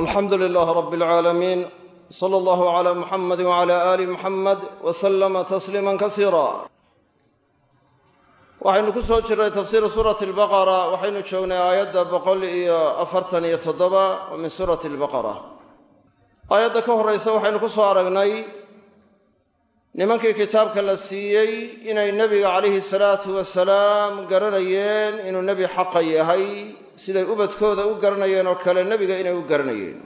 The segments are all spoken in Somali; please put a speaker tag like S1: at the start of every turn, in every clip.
S1: alxamdu lilaah rab اlcaalamiin sala allahu cala muxamadi wcala aali muxamed waslama tasliima kasiira waxaynu ku soo jirnay tafsiiru suurati albaqara waxaynu joognay aayadda boqol iyo afartan iyo toddoba oo min suurati albaqara. Aayadda ka horraysa waxaynu ku soo aragnay nimankii kitaabka la siiyey inay nebiga calayhi salaatu wasalaam garanayeen inuu nebi xaqa yahay siday ubadkooda u garanayeen oo kale nebiga inay u garanayeen.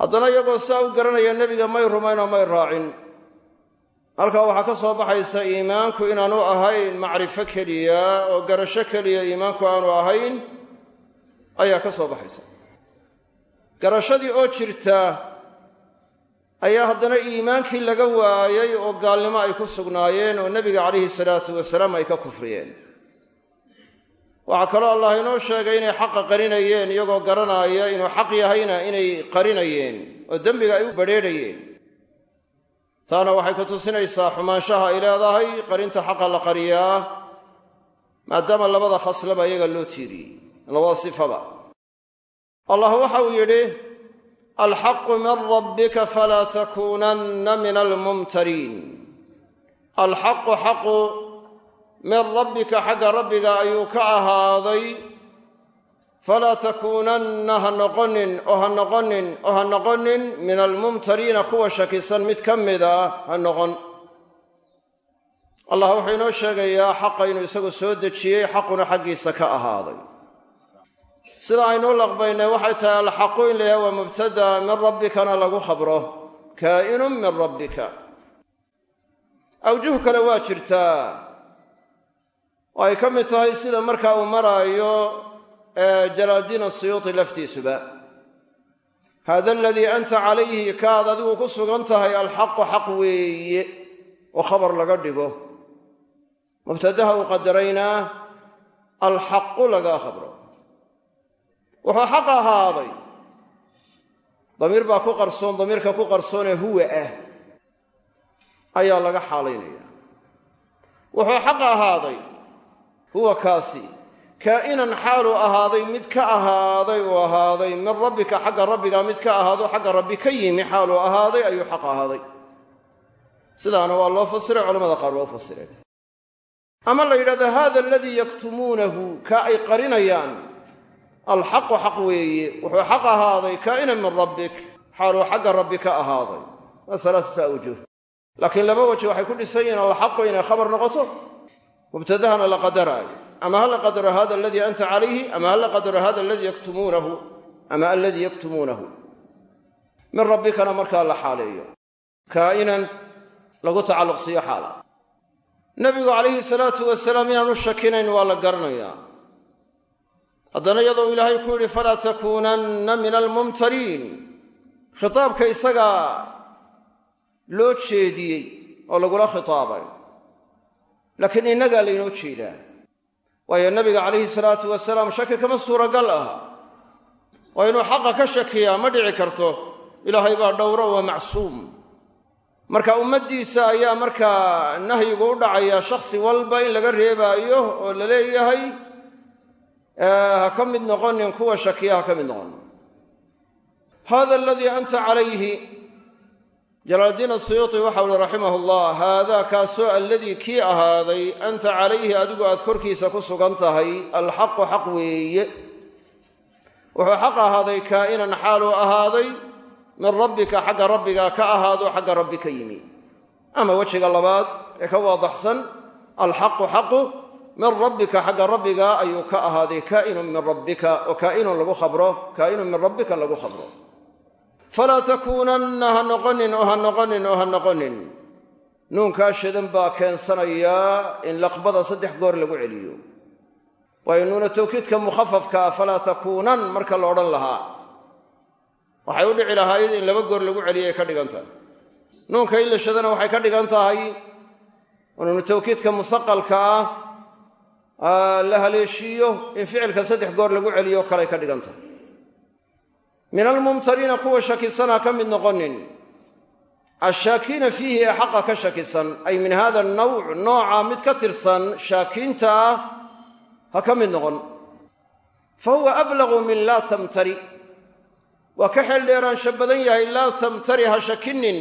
S1: Haddana iyagoo sidaa u garanaya nebiga may rumayn oo may raacin. Halkaa waxaa ka soo baxaysa iimaanku inaanu ahayn macrifo keliya oo garasho keliya iimaanku aanu ahayn ayaa ka soo baxaysa. Garashadii oo jirta ayaa haddana iimaankii laga waayey oo gaalnimo ay ku sugnaayeen oo nebiga calayhi salaatu wasalaam ay ka kufriyeen waxaa kaloo allah inoo sheegay inay xaqa qarinayeen iyagoo garanaya inuu xaq yahayna inay qarinayeen oo dembiga ay u badrheedhayeen taana waxay ku tusinaysaa xumaanshaha ay leedahay qarinta xaqa la qariyaa maadaama labada khaslaba iyaga loo tiiriyey labada sifaba. Allah waxa uu yidhi alxaqu min rabbika falaa takuunanna min almumtariin alxaqu xaqu min rabbika xagga rabbiga ayuu ka ahaaday falaa takuunanna ha noqonin oo ha noqonin oo ha noqonin min almumtariina kuwa shakisan mid ka mida ha noqon. Allah wuxuu inoo sheegayaa xaqa inuu isagu soo dejiyey xaquna xaggiisa ka ahaaday. Sida aynuu laqbaynay waxay tahay alxaqu in la yahay waa mubtada min rabbikana lagu khabro. Kaa'inun min rabbika. Awjuh jirtaa oo ay ka mid tahay sida markaa uu maraayo jalaaldiin asiyuuti laftiisuba. Hada aladii anta calayhi kaad adigu ku sugan tahay alxaqu xaq weeye oo khabar laga dhigo. Mubtadaha uu qadaraynaa alxaqu lagaa khabro. Wuxuu xaq ahaaday. Damiir baa ku qarsoon damiirka ku qarsoonee huwa ah. Ayaa laga xaalaynaya. Wuxuu xaq ahaaday huwa kaasi. Kaa'inan xaaluu ahaaday mid ka ahaaday uu ahaaday. Min rabbika xagga rabbiga mid ka ahaado xagga rabbi ka yimi xaaluu ahaaday ayuu xaq ahaaday. Sidaana waa loo fasiray culamada qaar waa u ama la yidhahdo hada aladii yaktumuunahu kaa ay qarinayaan. Alxaqu xaq weeye wuxuu xaq ahaaday kaa'inan min rabbik xaaluu xagga rabbi ka ahaaday. Waa awjuh laakiin laba waji waxay ku dhisan yihiin alxaqu inay khabar noqoto mubtadahana la qadaraayo ama ha la qadaro hada aladii anta calayhi ama ha la qadaro hada aladii yaktumuunahu ama aladii yaktumuunahu min rabbikana markaa la xaaleeyo kaa'inan lagu tacalluqsiiyo xaala nebigu calayhi salaatu wasalaam inaanu shakinayn waa la garanayaa haddana iyadoo ilaahay ku yidhi falaa takuunanna min almumtariin khitaabka isagaa loo jeediyey oo lagula khitaabay laakiin innagaa laynoo jeedaa. Waayo nebiga calayhi salaatu wasalaam shaki kama suuragal ah. Waa inuu xaqa ka shakiyaa ma dhici karto ilaahay baa dhowro waa macsuum. Marka ummaddiisa ayaa markaa nahyigu u dhacaya shakhsi walba in laga reebaayo oo la leeyahay ha ka mid noqonin kuwa shakiya ha ka mid noqonin hada aladii anta calayhi jalaaldiin asuyuuti waxau uhi raximah llah haadaa kaasoo alladii kii ahaaday anta calayhi adigu aad korkiisa ku sugan tahay alxaqu xaq weeye. Wuxuu xaq ahaaday kaa'inan xaaluu ahaaday min rabbika xagga rabbiga ka ahaado xagga rabbi ka yimi. Ama wejiga labaad ee ka waadaxsan alxaqu xaqu min rabbika xagga rabbiga ayuu ka ahaaday kaa'inun min rabbika oo kaa'inun lagu khabro kaa'inun min rabbika lagu khabro falaa takuunanna ha noqonin oo ha noqonin oo ha noqonin nuunkaa shidan baa keensanayaa in laqbada saddex goor lagu celiyo waayo nuuna tawkiidka mukhafafkaa falaa takuunan marka la odhan lahaa waxay u dhici lahayd in laba goor lagu celiyay ka dhigan tahay nuunka in la shadana waxay ka dhigan tahay nuunu tawkiidka musaqalka ah la haleeshiiyo in ficilka saddex goor lagu celiyo kalay ka dhigan min almumtariina kuwa shakisan ha ka mid noqonin ashaakiina fiihi ee xaqa ka shakisan ay min hada nawc nooca mid ka tirsan shaakiinta ah ha ka mid noqon fa huwa ablagu min laa tamtari waa ka xeel dheeraansho badan yahay laa tamtari ha shakinin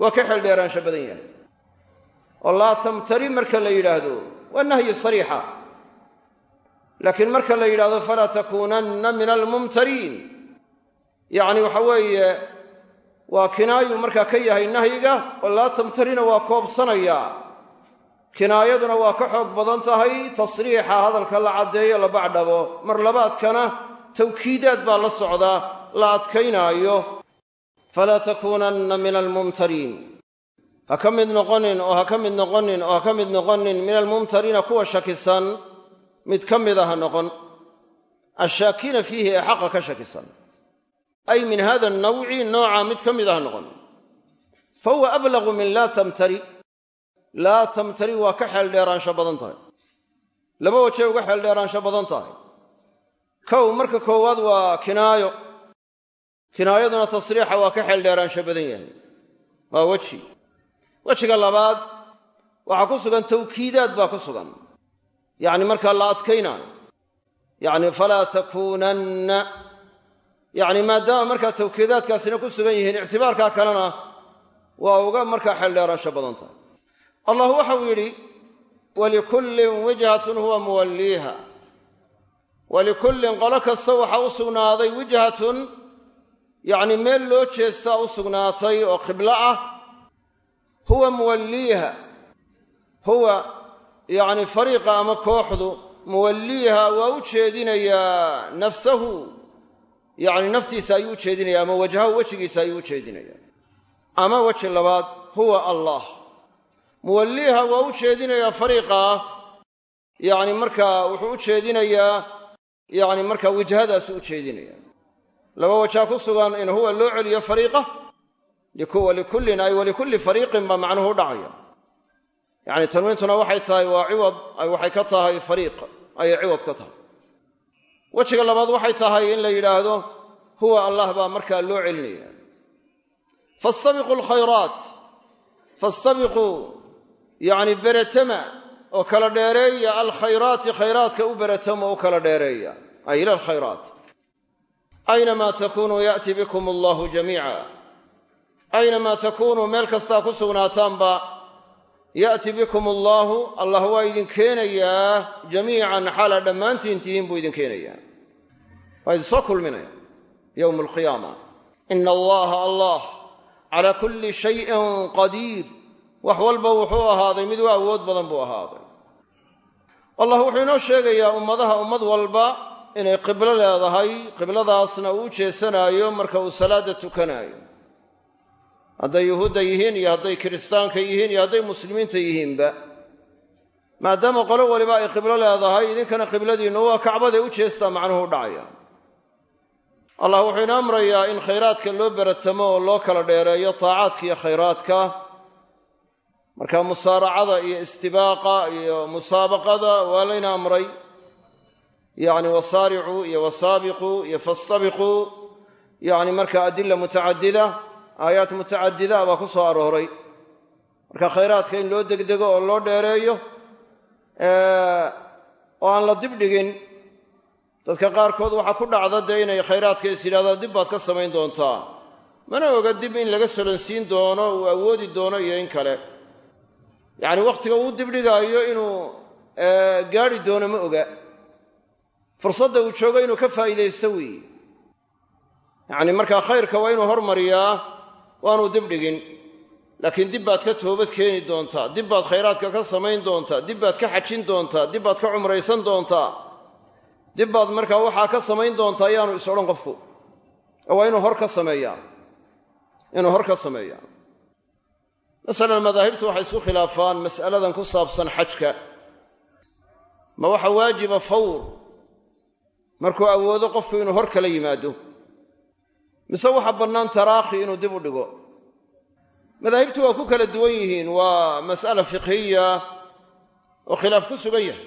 S1: waa ka xeel dheeraansho badan yahay oo laa tamtari marka la yidhaahdo waa nahyi sariixa laakiin marka la yidhahdo falaa takuunanna min almumtariin yacni waxa weeye waa kinaayu markaa ka yahay nahyiga oo laa tamtarina waa koobsanaya. Kinaayaduna waa ka xoog badan tahay tasriixa hadalka la caddeeyo la bacdhabo. Mar labaadkana tawkiidaad baa la socdaa la adkaynaayo. Falaa takuunanna min almumtariin ha ka mid noqonin oo ha ka mid noqonin oo ha ka mid noqonin min almumtariina kuwa shakisan mid ka mida ha noqon. Ashaakiina fiihi ee xaqa ka shakisan ay min hada annawci nooca mid ka mida ha noqon. Fa huwa ablagu min laa tamtari. Laa tamtari waa ka xeel dheeraansho badan tahay. Laba wajay uga xeel dheeraansho badan tahay. Kow marka koowaad waa kinaayo. Kinaayaduna tasriixa waa ka xeel dheeraansho badan yahay. Waa weji. Wejiga labaad waxaa ku sugan tawkiidaad baa ku sugan. Yacni markaa la adkaynaayo. Yacni falaa takuunanna yacni maadaama markaa tawkiidaadkaasina ku sugan yihiin ictibaarkaa kalena waa uga markaa xeel dheeraansho badan tahay. Allah waxau yidhi walikullin wijhatun huwa muwalliiha. Walikullin qolo kasta waxaa u sugnaaday wijhatun yacni meel loo jeestaa u sugnaatay oo qiblo ah huwa muwalliiha. Huwa yacni fariiqa ama kooxdu muwalliiha waa u jeedinayaa nafsahu yacni naftiisa ayuu u jeedinaya ama wajhahu wejigiisa ayuu u jeedinaya. Ama weji labaad huwa allah. Muwalliiha waa u jeedinayaa fariiqaa yacni markaa wuxuu u jeedinayaa yacni markaa wijhadaasu u jeedinaya. Laba wajaa ku sugan in huwa loo celiyo fariiqa walikullin ay walikulli fariiqin baa macnuhu dhacaya. Yacni tanwiintuna waxay tahay waa ciwad ay waxay ka tahay fariiq ayay ciwad ka tahay wejiga labaad waxay tahay in la yidhaahdo huwa allah baa markaa loo celinaya fastabiquu alkhayraat. Fastabiquu yacni beretama oo kala dheereeya alkhayraati khayraadka u beretama oo u kala dheereeya. Ay ila alkhayraat. Aynamaa takunuu ya'ti bikum allahu jamiica. Aynamaa takuunuu meel kastaa ku sugnaataanba ya'ti bikum allaahu allah waa idin keenayaa jamiican xaala dhammaantiin tihiin buu idin keenayaa. Waa idin soo kulminaya yowma alqiyaama ina allaha allah calaa kulli shayin qadiir. Wax walba wuxuu ahaaday mid u awood badan buu ahaaday. Allah wuxuu inoo sheegayaa ummadaha ummad walba inay qiblo leedahay qibladaasna uu u jeesanaayo marka uu salaadda tukanaayo hadday yuhuudda yihiin iyo hadday kiristaanka yihiin iyo hadday muslimiinta yihiinba maadaama qolo waliba ay qiblo leedahay idinkana qibladiinnu waa kacbaday u jeestaa macnuhu u dhacaya. Allah wuxuu ina amrayaa in khayraadka loo beratamo oo loo kala dheereeyo taacaadka iyo khayraadka. Marka musaaracada iyo istibaaqa iyo musaabaqada waa layna amray. Yacni wasaaricuu iyo wasaabiquu iyo fastabiquu yacni marka adila mutacadida aayaat mutacadida baa ku soo arooray. Marka khayraadka in loo degdego oo loo dheereeyo oo aan la dibdhigin dadka qaarkood waxaa ku dhacda dee inay khayraadka is yidhahdaan dib baad ka samayn doontaa. Mana oga dib in laga solansiin doono uu awoodi doono iyo in kale. Yacni wakhtiga uu dibdhigaayo inuu gaadhi doono ma oga. Fursadda uu joogo inuu ka faa'iidaysto weeye yacni markaa khayrka waa inuu hormariyaa waanuu dibdhigin laakiin dib baad ka toobad keeni doontaa dib baad khayraadka ka samayn doontaa dib baad ka xajin doontaa dib baad ka cumraysan doontaa dib baad markaa waxaa ka samayn doontaa ayaanu is odhan qofku. Waa inuu hor ka sameeyaa inuu hor ka sameeyaa. Masalan madaahibtu waxay isku khilaafaan mas'aladan ku saabsan xajka. Ma waxa waajiba fawr markuu awoodo qofku inuu hor kala yimaado mise waxa bannaan taraakhi inuu dib u dhigo? Madaahibtu waa ku kala duwan yihiin waa mas'ala fiqhiya oo khilaaf ku sugan yahay.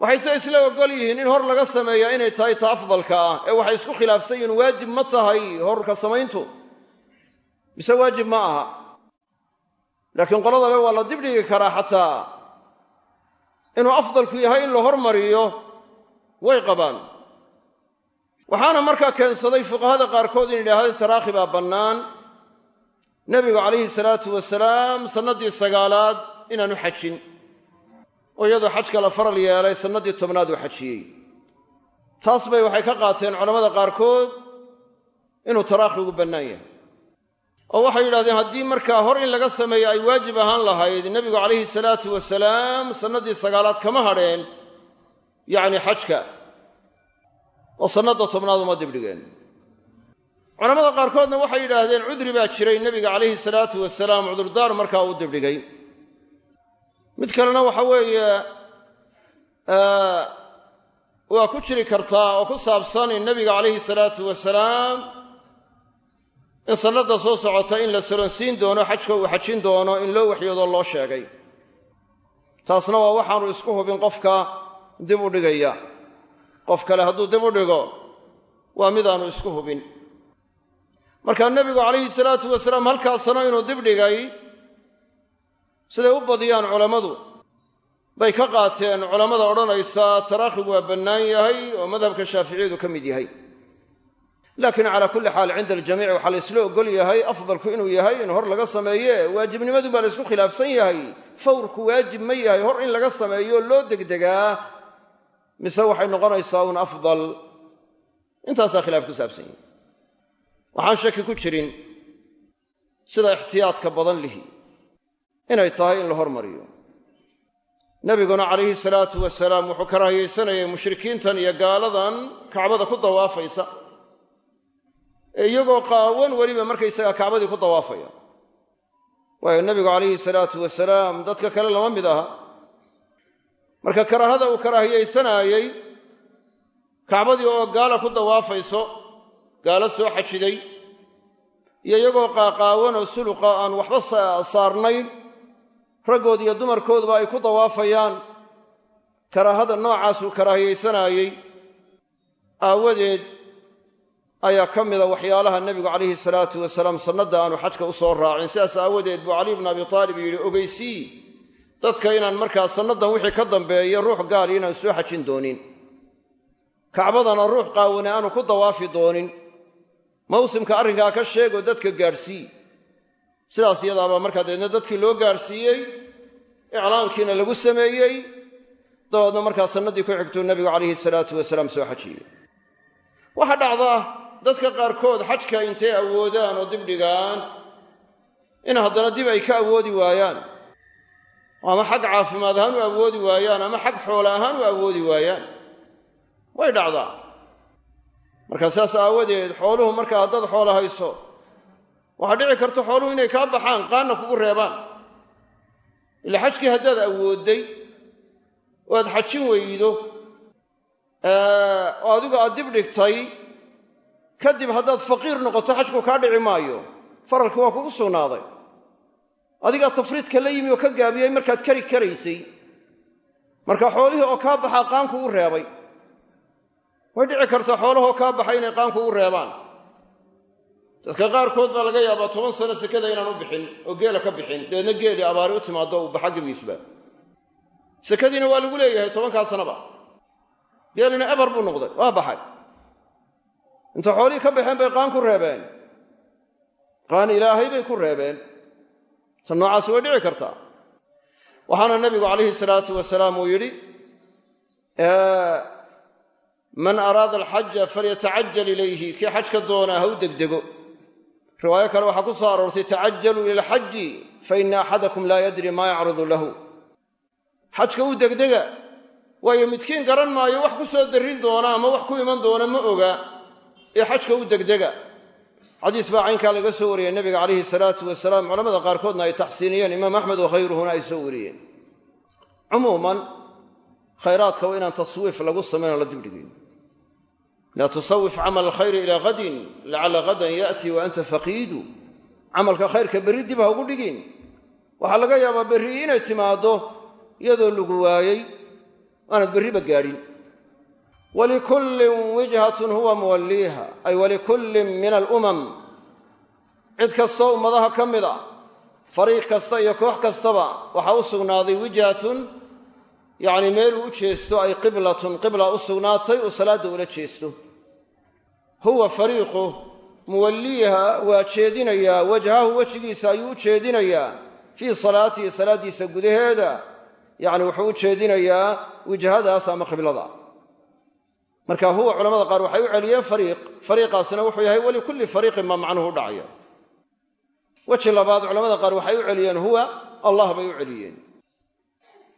S1: Waxayse isla ogol yihiin in hor laga sameeyaa inay tahay ta afdalka ah ee waxay isku khilaafsan yihiin waajib ma tahay horka samayntu. Mise waajib ma aha. Laakiin qolada le waa la dibdhigi karaa xataa inuu afdalku yahay in la hormariyo way qabaan waxaana markaa keensaday fuqahada qaarkood in yidhahdeen taraakhi baa bannaan. Nebigu calayhi salaatu wasalaam sannaddii sagaalaad inaanu xajin oo iyadoo xajka la faral yeelay sannaddii tobnaad uu xajiyey. Taas bay waxay ka qaateen culammada qaarkood inuu taraakhigu bannaan yahay. Oo waxay yidhahdeen haddii markaa hor in laga sameeyo ay waajib ahaan lahayd nebigu calayhi salaatu wasalaam sannaddii sagaalaad kama hadheen yacni xajka oo sannadda tobnaad uma dibdhigeen culamada qaarkoodna waxay yidhaahdeen cudri baa jiray nebiga calayhi salaatu wasalaam cudurdaar markaa uu dibdhigay mid kalena waxa weeye waa ku jiri kartaa oo ku saabsan in nebiga calayhi salaatu wasalaam in sannadda soo socota in la solonsiin doono xajka uu xajin doono in loo waxyoodoo loo sheegay. Taasna waa waxaanu isku hubin qofka dib u dhigaya qof kale hadduu dib u dhigo waa midaanu isku hubin. Markaa nebigu calayhi salaatu wasalaam halkaa sano inuu dib dhigay siday u badiyaan culammadu. Bay ka qaateen culammada odhanaysa taraakhigu waa bannaan yahay oo madhabka shaaficiyadu ka mid yahay. Laakiin calaa kulli xaal cinda aljamiic waxaa la isla ogol yahay afdalku inuu yahay in hor laga sameeye waajibnimadu baa la isku khilaafsan yahay. Fawrku waajib ma yahay hor in laga sameeyo loo degdegaa mise waxay noqonaysaa un afdal. Intaasaa khilaaf ku saabsan yahay waxaan shaki ku jirin sida ixtiyaadka badan lihi. Inay tahay in la hormariyo. Nebiguna calayhi salaatu wasalaam wuxuu karaahiyaysanayay mushrikiintan iyo gaaladan kacbada ku dawaafaysa. Ee iyagoo qaawan weliba markaysagaa kacbadii ku dawaafaya. Waayo nebigu calayhi salaatu wasalaam dadka kale lama mid aha marka karaahada uu karaahiyaysanaayey kacbadii oo gaala ku dawaafayso gaalo soo xajiday iyo iyagoo qaaqaawan oo suluqa aan waxba saarnayn raggood iyo dumarkooduba ay ku dawaafayaan karaahada noocaasuu karaahiyaysanaayey aawadeed ayaa ka mida waxyaalaha nebigu calayhi salaatu wasalaam sannadda aanu xajka u soo raacin. Sidaas aawadeed buu caliy bnu abi taalib yidhi ogeysii dadka inaan markaa sannadan wixii ka dambeeya ruux gaali inaan soo xajin doonin. Kacbadana ruux qaawane aanu ku dawaafi doonin. Mawsimka arrinkaa ka sheegoo dadka gaadhsii sidaas iyadaabaa markaa dabeedna dadkii loo gaadhsiiyey iclaankiina lagu sameeyey dabeedna markaa sannaddii ku xigtuu nebigu calayhi salaatu wasalaam soo xajiyey. Waxaa dhacda dadka qaarkood xajka intay awoodaan oo dib dhigaan in haddana dib ay ka awoodi waayaan ama xag caafimaad ahaan u awoodi waayaan ama xag xoolo ahaan u awoodi waayaan. Way dhacdaa. Marka saas aawadeed xooluhu markaa haddaad xoolo hayso waxaa dhici karta xooluhu inay kaa baxaan qaanna kugu reebaan. Ila xajkii haddaad awoodday oo aad xajin weydo oo adigu aad dib dhigtay kadib haddaad faqiir noqoto xajku kaa dhici maayo. Faralki waa kugu sugnaaday adigaa tafriidka la yimi oo ka gaabiyey markaad kari karaysay. Marka xoolihii oo kaa baxaa qaan kugu reebay. Way dhici kartaa xoolahoo kaa baxay inay qaan kugu reebaan. Dadka qaarkood baa laga yaabaa toban sano sekada inaan u bixin oo geela ka bixin dabeedna geelii abaari u timaado uu baxa gebigiisuba sekadiina waa lagu leeyahay tobankaa sanaba geelina eber buu noqday waa baxay. Inta xoolihii ka baxeen bay qaan ku reebeen. Qaan ilaahay bay ku reebeen tan noocaasi way dhici kartaa. Waxaana nebigu calayhi salaatu wasalaam uu yidhi man araada alxaja falyatacajal ilayhi. Kii xajka doonaa ha u degdego. Riwaayo kale waxaa ku soo aroortay tacajaluu ila alxaji fa ina axadakum laa yadri maa yacridu lahu. Xajka u degdega waayo midkiin garan maayo wax ku soo darrin doona ama wax ku iman doona ma oga ee xajka u degdega xadiis baa caynkaa laga soo wariyey nebiga calayhi salaatu wasalaam culamada qaarkoodna ay taxsiiniyeen imaam axmed wa khayruhuna ay soo wariyeen. Cumuuman khayraadka waa inaan taswiif lagu samaynoo la dibdhigayn laa tusawif camal alkhayri ilaa hadin lacalla hadan ya'tii wa anta faqiidu. Camalka khayrka berri dib ha ugu dhigin. Waxaa laga yaabaa berri inay timaaddo iyadoo lagu waayey aanad berriba gaadhin walikullin wijhatun huwa muwalliiha ay walikullin min alumam cid kastoo ummadaha ka mid a fariiq kasta iyo koox kastaba waxaa u sugnaaday wijhatun yacni meeluu u jeesto ay qiblatun qibla u sugnaatay uu salaadda ula jeesto huwa fariiqu muwalliiha waa jeedinayaa wajhahu wejigiisa ayuu u jeedinayaa fii salaatihi salaaddiisa gudaheeda yacni wuxuu u jeedinayaa wijhadaas ama qiblada marka huwa culamada qaar waxay u celiyeen fariiq. Fariiqaasina wuxuu yahay walikulli fariiqin baa macnuhu u dhacaya weji labaad culamada qaar waxay u celiyeen huwa allah bay u celiyeen.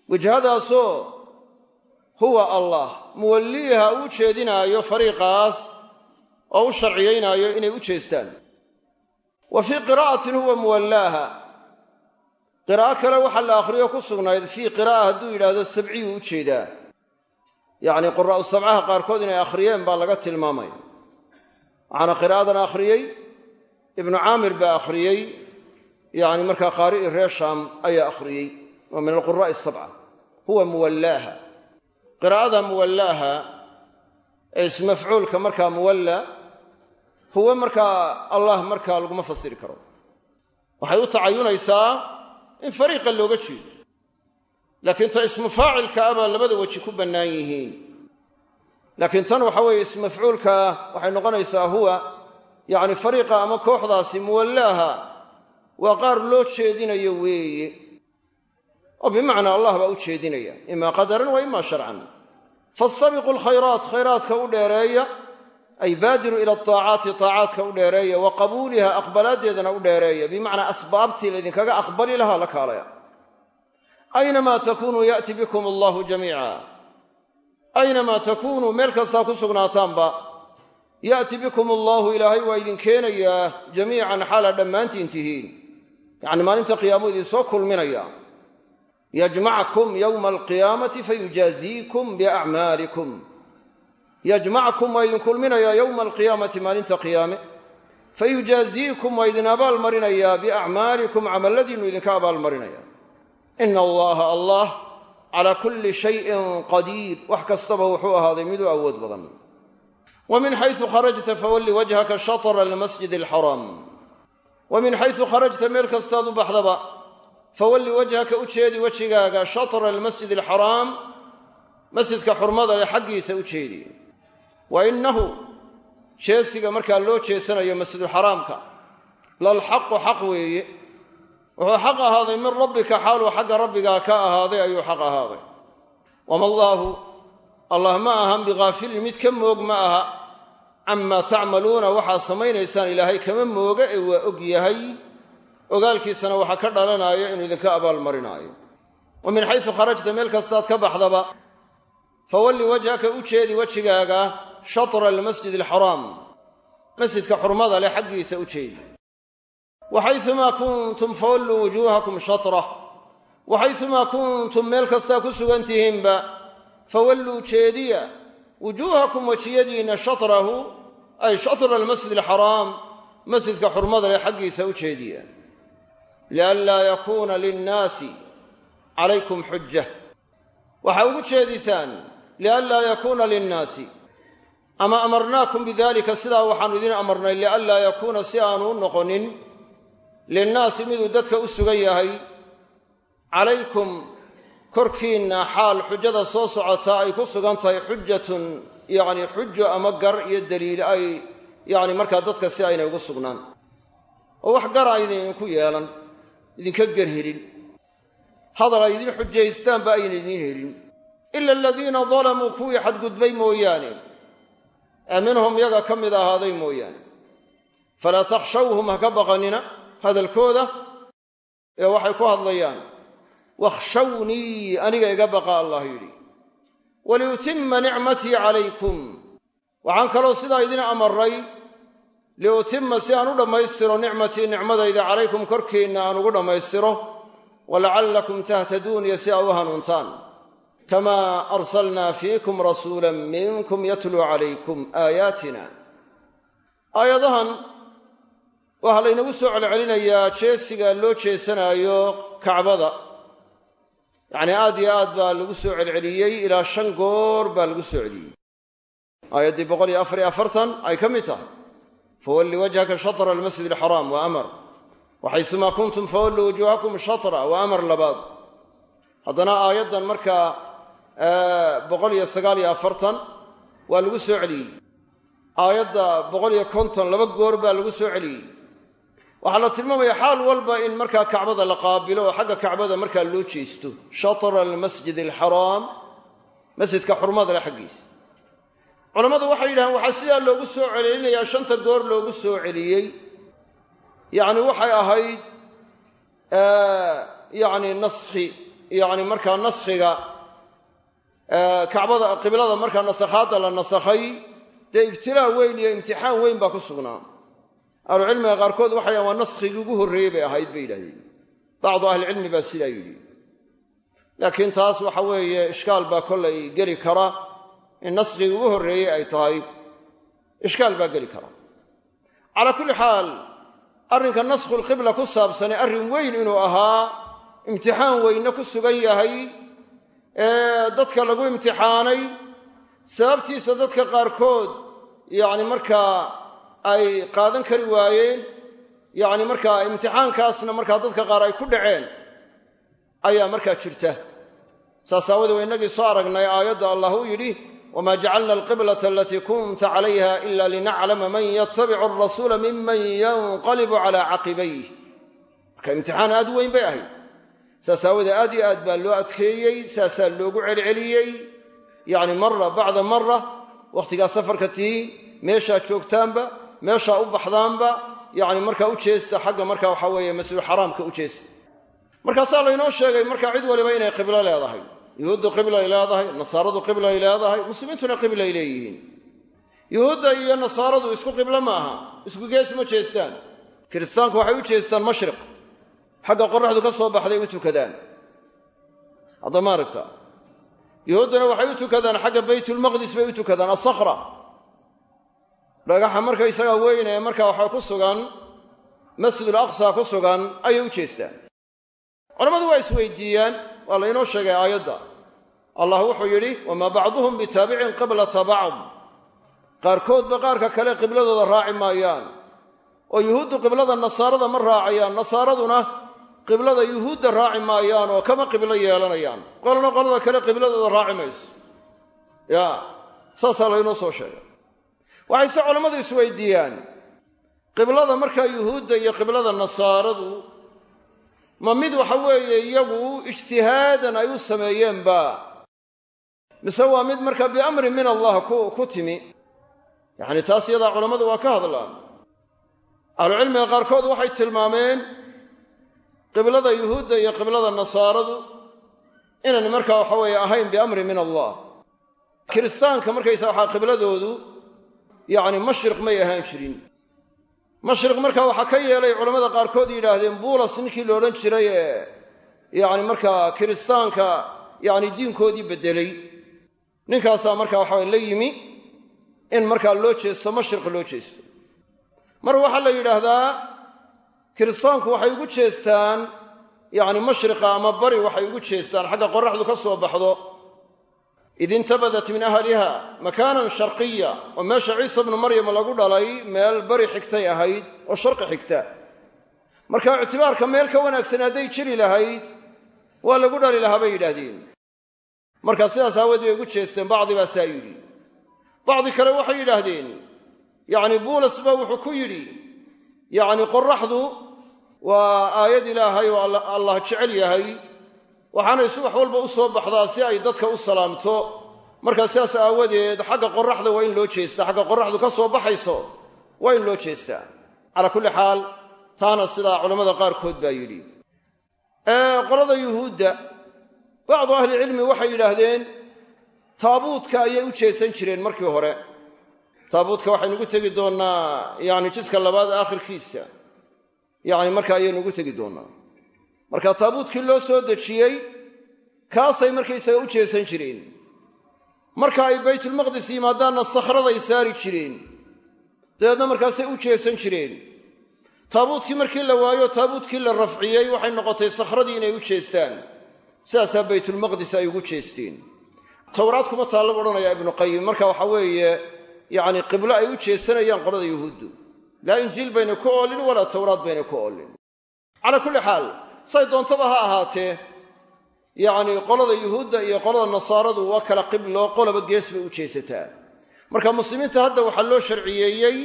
S1: Wijhadaasoo huwa allah. Muwalliiha uu jeedinaayo fariiqaas oo u sharciyaynaayo inay u jeestaan. Wa fii qiraa'atin huwa muwallaaha. Qiraa'o kale waxaa la akhriyo ku sugnayd fii qiraa'a hadduu yidhaahdo sabciyuu u jeedaa yacni quraa'u sabcaha qaarkood inay akhriyeen baa laga tilmaamaya. Waxaana qiraa'adan akhriyey ibnu caamir baa akhriyey yacni markaa qaari'i reer shaam ayaa akhriyey waa min alquraa'i asabca huwa muwallaaha. Qiraa'ada muwallaaha ee ismafcuulka markaa muwalla huwa markaa allah markaa laguma fasiri karo. Waxay u tacayunaysaa in fariiqa looga jeedo laakiin ta ismu faacilka ah baa labada weji ku bannaan yihiin. Laakiin tan waxa weeye ismafcuulkaa waxay noqonaysaa huwa yacni fariiqa ama kooxdaasi muwallaaha waa qaar loo jeedinayo weeye. Oo bimacnaa allah baa u jeedinaya imaa qadaran wa ima sharcan. Fastabiquu alkhayraat khayraadka u dheereeya ay baadiru ila aacaati aacaadka u dheereeya wa qabuuliha aqbalaaddeedana u dheereeya. Bimacnaa asbaabtii laydinkaga aqbali lahaa la kaalaya aynamaa takuunuu ya'ti bikum allahu jamiica aynamaa takuunuu meel kastaa ku sugnaataanba ya'ti bikum allahu ilaahay waa idin keenayaa jamiican xaala dhammaantiin tihiin. Yacni maalinta qiyaamu idin soo kulminaya. Yajmacakum yowma alqiyaamati fayujaaziikum biacmaalikum. Yajmacakum waa idin kulminayaa yowma alqiyaamati maalinta qiyaame. Fayujaaziikum waa idin abaalmarinayaa biacmaalikum camalladiinnu idinka abaalmarinaya ina allaha allah calaa kulli shayin qadiir wax kastaba wuxuu ahaaday miduu awood badan. Wa min xaysu kharajta fawalli wajhaka shatra almasjid alxaraam wa min xaysu kharajta meel kastaad u baxdaba fawalli wajhaka u jeedi wejigaaga shatra almasjid alxaraam masjidka xurmada leh xaggiisa u jeedi. Wa innahu jeesiga markaa loo jeesanayo masjidulxaraamka lalxaqu xaq weeye wuxuu xaq ahaaday min rabbika xaaluu xagga rabbigaa ka ahaaday ayuu xaq ahaaday. Wama allaahu allah ma ahan bikaafilin mid ka moog ma aha. Camaa tacmaluuna waxaad samaynaysaan ilaahay kama mooga ee waa og yahay. Ogaalkiisana waxaa ka dhalanaayo inuu idinka abaalmarinaayo wa min xaysu kharajta meel kastaad ka baxdaba fawalli wajhaka u jeedi wejigaaga shatra almasjid alxaraam masjidka xurmada leh xaggiisa u jeedi waxayumaa kuntum fawalluu wujuuhakum shatrah waxayumaa kuntum meel kastaa ku sugan tihiinba fawalluu jeediya wujuuhakum wejiyadiinna shatrahu ay shatra almasjid alxaraam masjidka xurmada leh xaggiisa u jeediya lianlaa yakuuna linnaasi calaykum xuja waxaa ugu jeedisaan lianlaa yakuuna linnaasi ama amarnaakum bidalika sidaa waxaanu idin amarnay lianlaa yakuuna si aanu u noqonin linnaasi miduu dadka u sugan yahay calaykum korkiinna xaal xujada soo socota ay ku sugan tahay xujatun yacni xujo ama gar iyo daliil ay yacni markaa dadka si aynay ugu sugnaan. Oo wax gara aydan idinku yeelan idinka ger helin. Hadal ay idin xujaystaanba ayna idiin helin. Ila aladiina dalamuu kuwii xadgudbay mooyaane ee minhum yaga ka mid ahaaday mooyaane. Falaa takhshawhum ha ka baqanina hadalkooda ee waxay ku hadlayaan wakhshawnii aniga iga baqa allah yidhi. Waliutima nicmatii calaykum. Waxaan kaloo sidaa idin amaray liutima si aan u dhammaystiro nicmatii nicmadayda calaykum korkiinna aan ugu dhammaystiro walacallakum tahtaduun iyo si aa u hanuuntaan. Kamaa arsalnaa fiikum rasuula minkum yatluu calaykum aayaatina. Aayadahan waxaa laynagu soo celcelinayaa jeesiga loo jeesanaayo kacbada. Yacnii aad iyo aad baa lagu soo celceliyey ilaa shan goor baa lagu soo celiyey. Aayaddii boqol iyo afar iyo afartan ay ka mid tahay. Fawalli wajhaka shatra almasjid alxaraam waa amar. Waxaysumaa kuntum fawalluu wujuuhakum shatra waa amar labaad. Haddana aayaddan markaa boqol iyo sagaal iyo afartan waa lagu soo celiyey. Aayadda boqol iyo konton laba goor baa lagu soo celiyey waxaa la tilmaamaya xaal walba in markaa kacbada la qaabilo oo xagga kacbada markaa loo jeesto shatra almasjid alxaraam masjidka xurmada le xaggiisa culammadu waxay yidhahdeen waxaa sidaa loogu soo celcelinayaa shanta goor loogu soo celiyey yacni waxay ahayd yacni naskhi yacni markaa naskhiga kacbada qiblada markaa nasakhaadda la nasakhay dee ibtilaa weyn iyo imtixaan weyn baa ku sugnaa ahlucilmiga qaarkood waxay dhahan waa naskhigii ugu horreeyey bay ahayd bay yidhahdeen. Bacdu ahlicilmi baa sidaa yidhi. Laakiin taas waxa weeye ishkaal baa kollay geli kara in naskhigii ugu horreeyey ay tahay. Ishkaal baa geli kara. Calaa kulli xaal arrinka naskhulqibla ku saabsanee arrin weyn inuu ahaa imtixaan weynna ku sugan yahay ee dadka lagu imtixaanay sababtiisa dadka qaarkood yacni markaa ay qaadan kari waayeen. Yacni markaa imtixaankaasna markaa dadka qaar ay ku dhaceen ayaa markaa jirta. Saas aawadee waa innagii soo aragnay aayadda allah uu yidhi wamaa jacalna alqiblata alatii kunta calayha ila linaclama man yatabicu alrasuula miman yanqalibu calaa caqibayh marka imtixaan aad weyn bay ahayd. Saas aawadee aad iyo aad baa loo adkeeyey saasaa loogu celceliyey. Yacni mara bacda mara wakhtigaa safarka tihiin meeshaa joogtaanba meeshaa u baxdaanba yacni markaa u jeesta xagga marka waxa weeye masjidulxaraamka u jeesta. Markaasaa laynoo sheegay markaa cid waliba inay qiblo leedahay. Yuhuuddu qiblay leedahay nasaaradu qiblay leedahay muslimiintuna qiblay leeyihiin. Yuhuudda iyo nasaaradu isku qiblo ma aha isku gees uma jeestaan. Kiristaanku waxay u jeestaan mashriq. Xagga qoraxdu ka soo baxday u tukadaan. Hadda ma aragta yuhuudduna waxay u tukadaan xagga baytulmaqdis bay u tukadaan asakra dhagaxa markaysagaa weyn ee markaa waxaa ku sugan masjidul aqsa ku sugan ayay u jeestaan culammadu waa isweydiiyaan waa laynoo sheegay aayadda. Allah wuxuu yidhi wamaa bacduhum bitaabicin qiblata bacd qaarkoodba qaarka kale qibladooda raaci maayaan. Oo yuhuuddu qiblada nasaarada ma raacayaan nasaaraduna qiblada yuhuudda raaci maayaan oo kama qiblo yeelanayaan. Qolana qolada kale qibladooda raaci mayso. Ya saasaa laynoo soo sheegay waxayse culammadu isweydiiyaan. Qiblada markaa yuhuudda iyo qiblada nasaaradu ma mid waxa weeye iyagu ijtihaadan ay u sameeyeenba mise waa mid markaa biamrin min allah ku timi. Yacni taas iyadaa culammadu waa ka hadlaan. Ahlucilmiga qaarkood waxay tilmaameen qiblada yuhuudda iyo qiblada nasaaradu inaan markaa waxa weeye ahayn biamrin min allah. Kiristaanka markaysa waxaa qibladoodu yacni mashriq may ahaan jirin. Mashriq markaa waxaa ka yeelay culammada qaarkood yidhaahdeen buulas ninkii la odhan jiray ee yacni markaa kiristaanka yacni diinkoodii beddelay. Ninkaasaa markaa waxa la yimi in markaa loo jeesto mashriq loo jeesto. Mar waxaa la yidhaahdaa kiristaanku waxay ugu jeestaan yacni mashriqa ama bari waxay ugu jeestaan xagga qoraxdu ka soo baxdo id intabadat min ahliha makaanan sharqiya oo meesha ciisa bnu maryam lagu dhalay meel bari xigtay ahayd oo sharqi xigta. Marka ictibaarka meel ka wanaagsan hadday jiri lahayd waa lagu dhali lahaa bay yidhaahdeen. Markaa sidaas aaweed bay ugu jeesteen bacdi baa saa yidhi. Bacdi kale waxay yidhaahdeen yacni buulas ba wuxuu ku yidhi yacni qoraxdu waa aayad ilaahay oo allah jecel yahay waxaanay subax walba u soo baxdaa si ay dadka u salaamto. Markaa sidaas aawadeed xagga qoraxda waa in loo jeestaa. Xagga qoraxdu ka soo baxayso waa in loo jeestaa. Calaa kulli xaal taana sidaa culammada qaarkood baa yidhi. Qolada yuhuudda bacdu ahlicilmi waxay yidhaahdeen taabuudka ayay u jeesan jireen markii hore. Taabuudka waxaynugu tegi doonnaa yacni jiska labaad aakhirkiisa. Yacni marka ayaynugu tegi doonnaa marka taabuudkii loo soo dejiyey kaasay markaysaga u jeesan jireen. Marka ay baytulmaqdis yimaadaanna sakhraday saari jireen dabeedna markaasay u jeesan jireen. Taabuudkii markii la waayo taabuudkii la rafciyey waxay noqotay sakhradii inay u jeestaan. Sidaasaa baytulmaqdis ay ugu jeesteen. Towraad kuma taallaba odhanaya ibnu qayim marka waxa weeye yacni qiblo ay u jeesanayaan qolada yuhuuddu. Laa injiil bayna ku oolin walaa towraad bayna ku oolin. Calaa kulli xaal say doontaba ha ahaatee. Yacni qolada yuhuudda iyo qolada nasaaradu waa kala qiblo qolaba gees bay u jeesataa. Marka muslimiinta hadda waxaa loo sharciyeeyey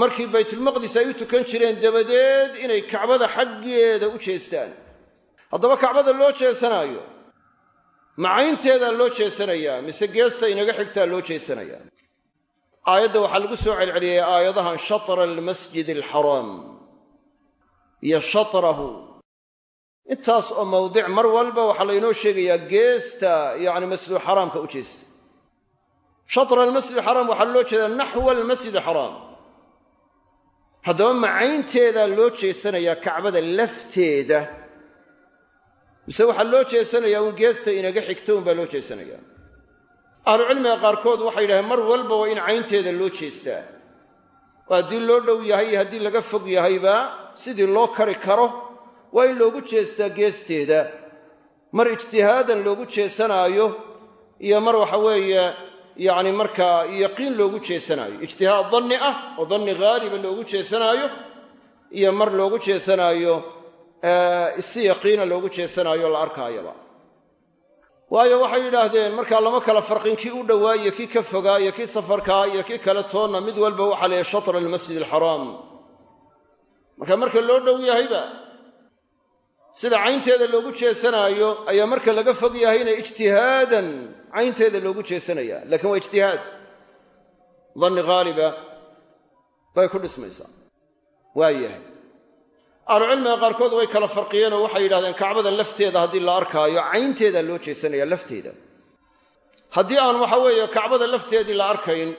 S1: markii baytulmaqdis ay u tukan jireen dabadeed inay kacbada xaggeeda u jeestaan. Haddaba kacbada loo jeesanaayo macaynteedaa loo jeesanayaa mise geesta inaga xigtaa loo jeesanayaa aayadda waxaa lagu soo celceliyey aayadahan shatra almasjid alxaraam iyo shatrahu intaas oo mawdic mar walba waxaa laynoo sheegayaa geesta yacni masjidulxaraamka u jeesta shatra almasjid alxaraam waxaa loo jeedaa naxwa almasjid alxaraam haddaba macaynteedaa loo jeesanayaa kacbada lafteeda. Mise waxaa loo jeesanayaa un geesta inaga xigto unbaa loo jeesanayaa. Ahlucilmiga qaarkood waxay yidhahdeen mar walba waa in caynteeda loo jeestaa. Oo haddii loo dhow yahay iyo haddii laga fog yahayba sidii loo kari karo waa in loogu jeestaa geesteeda. Mar ijtihaadan loogu jeesanaayo iyo mar waxa weeye yacni markaa yaqiin loogu jeesanaayo. Ijtihaad danni ah oo danni haaliba loogu jeesanaayo iyo mar loogu jeesanaayo si yaqiina loogu jeesanaayo la arkaayaba. Waayo waxay yidhaahdeen markaa lama kala farqin kii u dhowaa iyo kii ka fogaa iyo kii safarkaa iyo kii kale toonna mid walba waxaa leeyahy shatra almasjid alxaraam marka marka loo dhow yahayba sida caynteeda loogu jeesanaayo ayaa marka laga fog yahayna ijtihaadan caynteeda loogu jeesanaya lakiin waa ijtihaad. Danni haaliba bay ku dhismaysaa. Waa yahay. Ahlucilmiga qaarkood way kala farqiyeen oo waxay yidhahdeen kacbada lafteeda haddii la arkaayo caynteedaa loo jeesanaya lafteeda. Haddii aan waxa weeye kacbada lafteedii la arkayn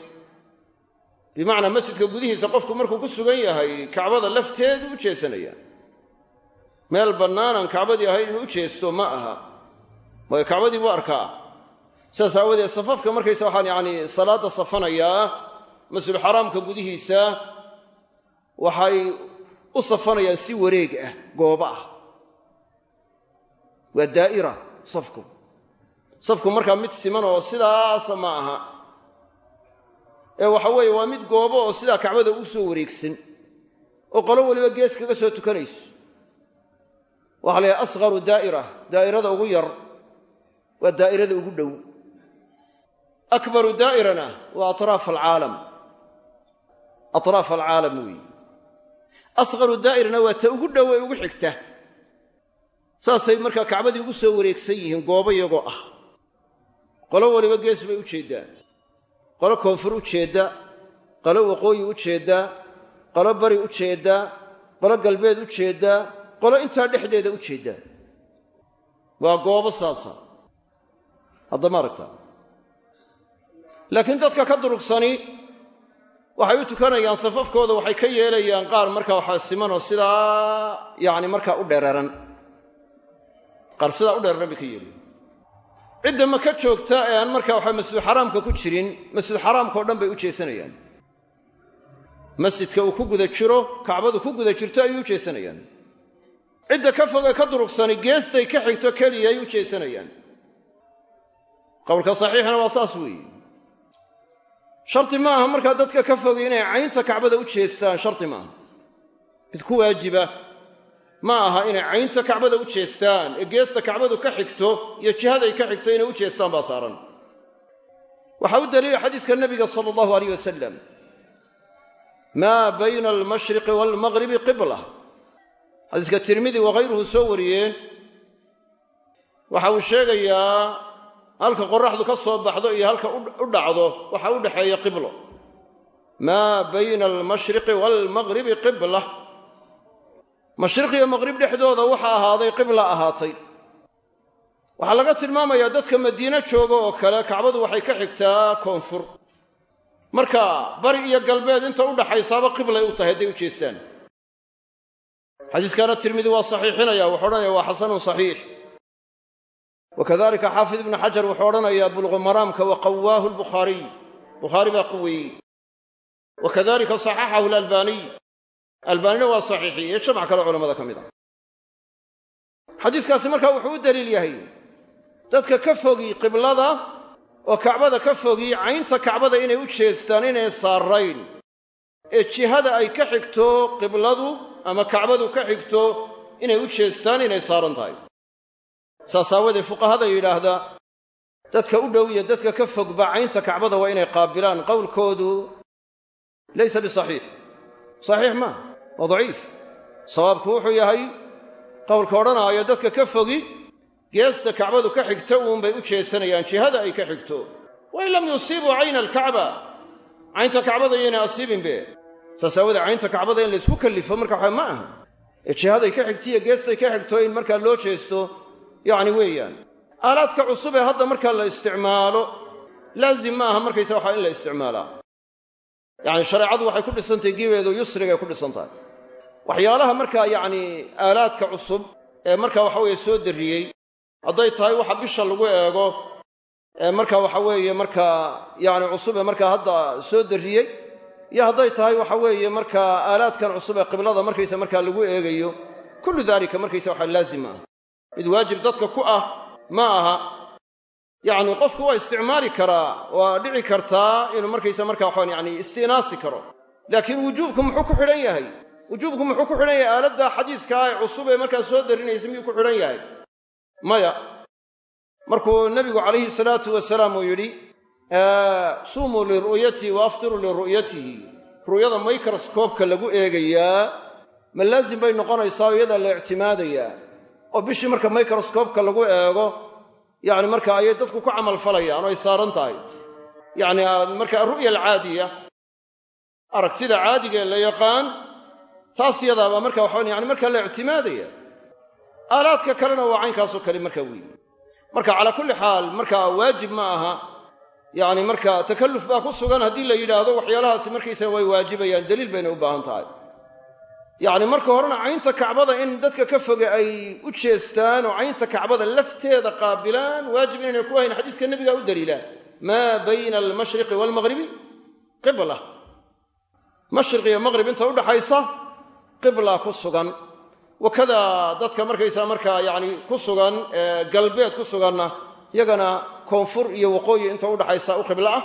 S1: bimacnaa masjidka gudihiisa qofku markuu ku sugan yahay kacbada lafteedu u jeesanaya meel bannaanaan kacbadii ahayn inuu u jeesto ma aha. Waayo kacbadii buu arkaa. Sidaas aawadeed safafka markaysa waxaan yacni salaadda safanayaa masjidulxaraamka gudihiisa waxay u safanayaan si wareeg ah goobo ah. Waa daa'ira safku. Safku markaa mid siman oo sidaasa ma aha. Ee waxa weeye waa mid goobo oo sidaa kacbada ugu soo wareegsan. Oo qolo weliba gees kaga soo tukanayso waxaa la yidhaha asqaru daa'ira. Daa'irada ugu yar waa daa'irada ugu dhow. Akbaru daa'irana waa atraaf alcaalam. Atraaf alcaalam weeye asqaru daa'irana waa ta ugu dhow ee ugu xigta. Saasay markaa kacbadii ugu soo wareegsan yihiin goobo iyagoo ah. Qolo waliba gees bay u jeeddaan qolo koonfur u jeedda qolo waqooyi u jeeddaa. Qolo bari u jeeddaa. Qolo galbeed u jeeddaa qolo intaa dhexdeeda u jeeddaa waa goobo saasa. Haddama aragtaa. Laakiin dadka ka durugsani waxay u tukanayaan safafkooda waxay ka yeelayaan qaar markaa waxaa simanoo sidaa yacni markaa u dhereeran qaar sidaa u dhereeran bay ka yeelayan cidda maka joogta ee aan markaa waxaa masjidulxaraamka ku jirin masjidulxaraamkao dhan bay u jeesanayaan. Masjidka uu ku guda jiro kacbadu ku guda jirto ayay u jeesanayaan cidda ka foge ka durugsani geestay ka xigto keliya ay u jeesanayaan. Qowlka saxiixana waa saas weeye. Shardi ma aha markaa dadka ka fogay inay caynta kacbada u jeestaan shardi maaha mid ku waajiba ma aha inay caynta kacbada u jeestaan ee geesta kacbadu ka xigto iyo jihaday ka xigto inay u jeestaan baa saaran. Waxaa u daliila xadiiska nabiga sala allahu alayh wasalam maa bayna almashriqi waalmaqribi qibla xadiiska tirmidi wakayruhu soo wariyeen waxa uu sheegayaa halka qoraxdu ka soo baxdo iyo halka u dhacdo waxa u dhexeeya qiblo. Maa bayna almashriqi waalmaqribi qibla. Mashriq iyo maqrib dhexdooda waxa ahaaday qibla ahaatay. Waxaa laga tilmaamayaa dadka madiine jooga oo kale kacbadu waxay ka xigtaa koonfur. Marka bari iyo galbeed inta u dhaxaysaaba qiblay u tahay hadday u jeestaan xadiiskaana tirmidi waa saxiixinaya wuxuu odhanaya waa xasanun saxiix. Wakadalika xaafid ibnu xajar wuxuu odhanayaa bulqu maraamka wa qawaahu lbukhaariy bukhaari baa quweeyey wakadalika saxaxahu lalbaaniy albaanina waa saxiixiyey jamac kale culamada ka mid a xadiiskaasi markaa wuxuu u daliil yahay dadka ka fogi qiblada oo kacbada ka fogi caynta kacbada inay u jeestaan inay saarayn ee jihada ay ka xigto qibladu ama kacbadu ka xigto inay u jeestaan inay saaran tahay. Saas fuqahada yidhaahda dadka u dhow iyo dadka ka fogba caynta kacbada waa inay qaabilaan qowlkoodu. Laysa bisaxiix. Saxiix maaha waa daciif. Sawaabku wuxuu yahay qowlka odhanaayo dadka ka fogi geesta kacbadu ka xigto uunbay u jeesanayaan jihada ay ka xigto. Wain lam yusiibuu cayna alkacba. Caynta kacbada yaynay asiibinbe saas caynta kacbada in laysku kallifo marka waxa ma aha. Ee jihaday ka xigtiyo geestay ka xigto in markaa loo jeesto yacni weeyaan. Aalaadka cusub ee hadda markaa la isticmaalo laazim ma aha markaysa waxaa in la isticmaalaa yacni shareecadu waxay ku dhisantahay gibeedu yusrigay ku dhisan tahay waxyaalaha markaa yacni aalaadka cusub ee markaa waxa weeye soo darriyey hadday tahay waxa bisha lagu eego ee marka waxa weeye markaa yacni cusub ee markaa hadda soo darriyey iyo hadday tahay waxa weeye markaa aalaadkan cusub ee qiblada markaysa markaa lagu eegayo kullu daalika markaysa waxa laazim ah. Mid waajib dadka ku ah ma aha. Yacni qofku waa isticmaali karaa waa dhici kartaa inuu markaysa markaa waxaan yani isti'naasi karo. Laakiin wujuubku muxuu ku xidhan yahay? Wujuubku muxuu ku xidhan yahay? Aaladda xadiiskaa ee cusub ee markaa soo darinaysa miyuu ku xidhan yahay? Maya. Markuu nebigu calayhi salaatu wasalaam uu yidhi suumuu liru'yatihi wa aftiruu liru'yatihi. Ru'yada microscoobka lagu eegayaa ma laazim bay noqonaysaa oo iyadaa la ictimaadayaa. Oo bishii marka microscoobka lagu eego yacni marka ayay dadku ku camalfalayaan oo ay saaran tahay. Yacni marka aru'ya alcaadiya aragtida caadiga ee la yaqaan taas yadaabaa marka waxaan yani markaa la ictimaadaya aalaadka kalena waa caynkaasoo kale markaa weeye marka calaa kulli xaal marka waajib ma aha yacni marka takalluf baa ku sugan haddii la yidhaahdo waxyaalahaasi markaysaga way waajibayaan. Daliil bayna u baahan tahay. Yacni marka horena caynta kacbada in dadka ka foge ay u jeestaan oo caynta kacbada lafteeda qaabilaan waajib inaynay ku hayn xadiiska nebiga u daliila maa bayna almashriqi waalmaqhribi qibla. Mashriq iyo maqhrib inta udhaxaysa qibla ku sugan. Wakada dadka markaysaa markaa yacni ku sugan galbeed ku suganna yagana koonfur iyo waqooyi inta udhaxaysa u qiblo ah.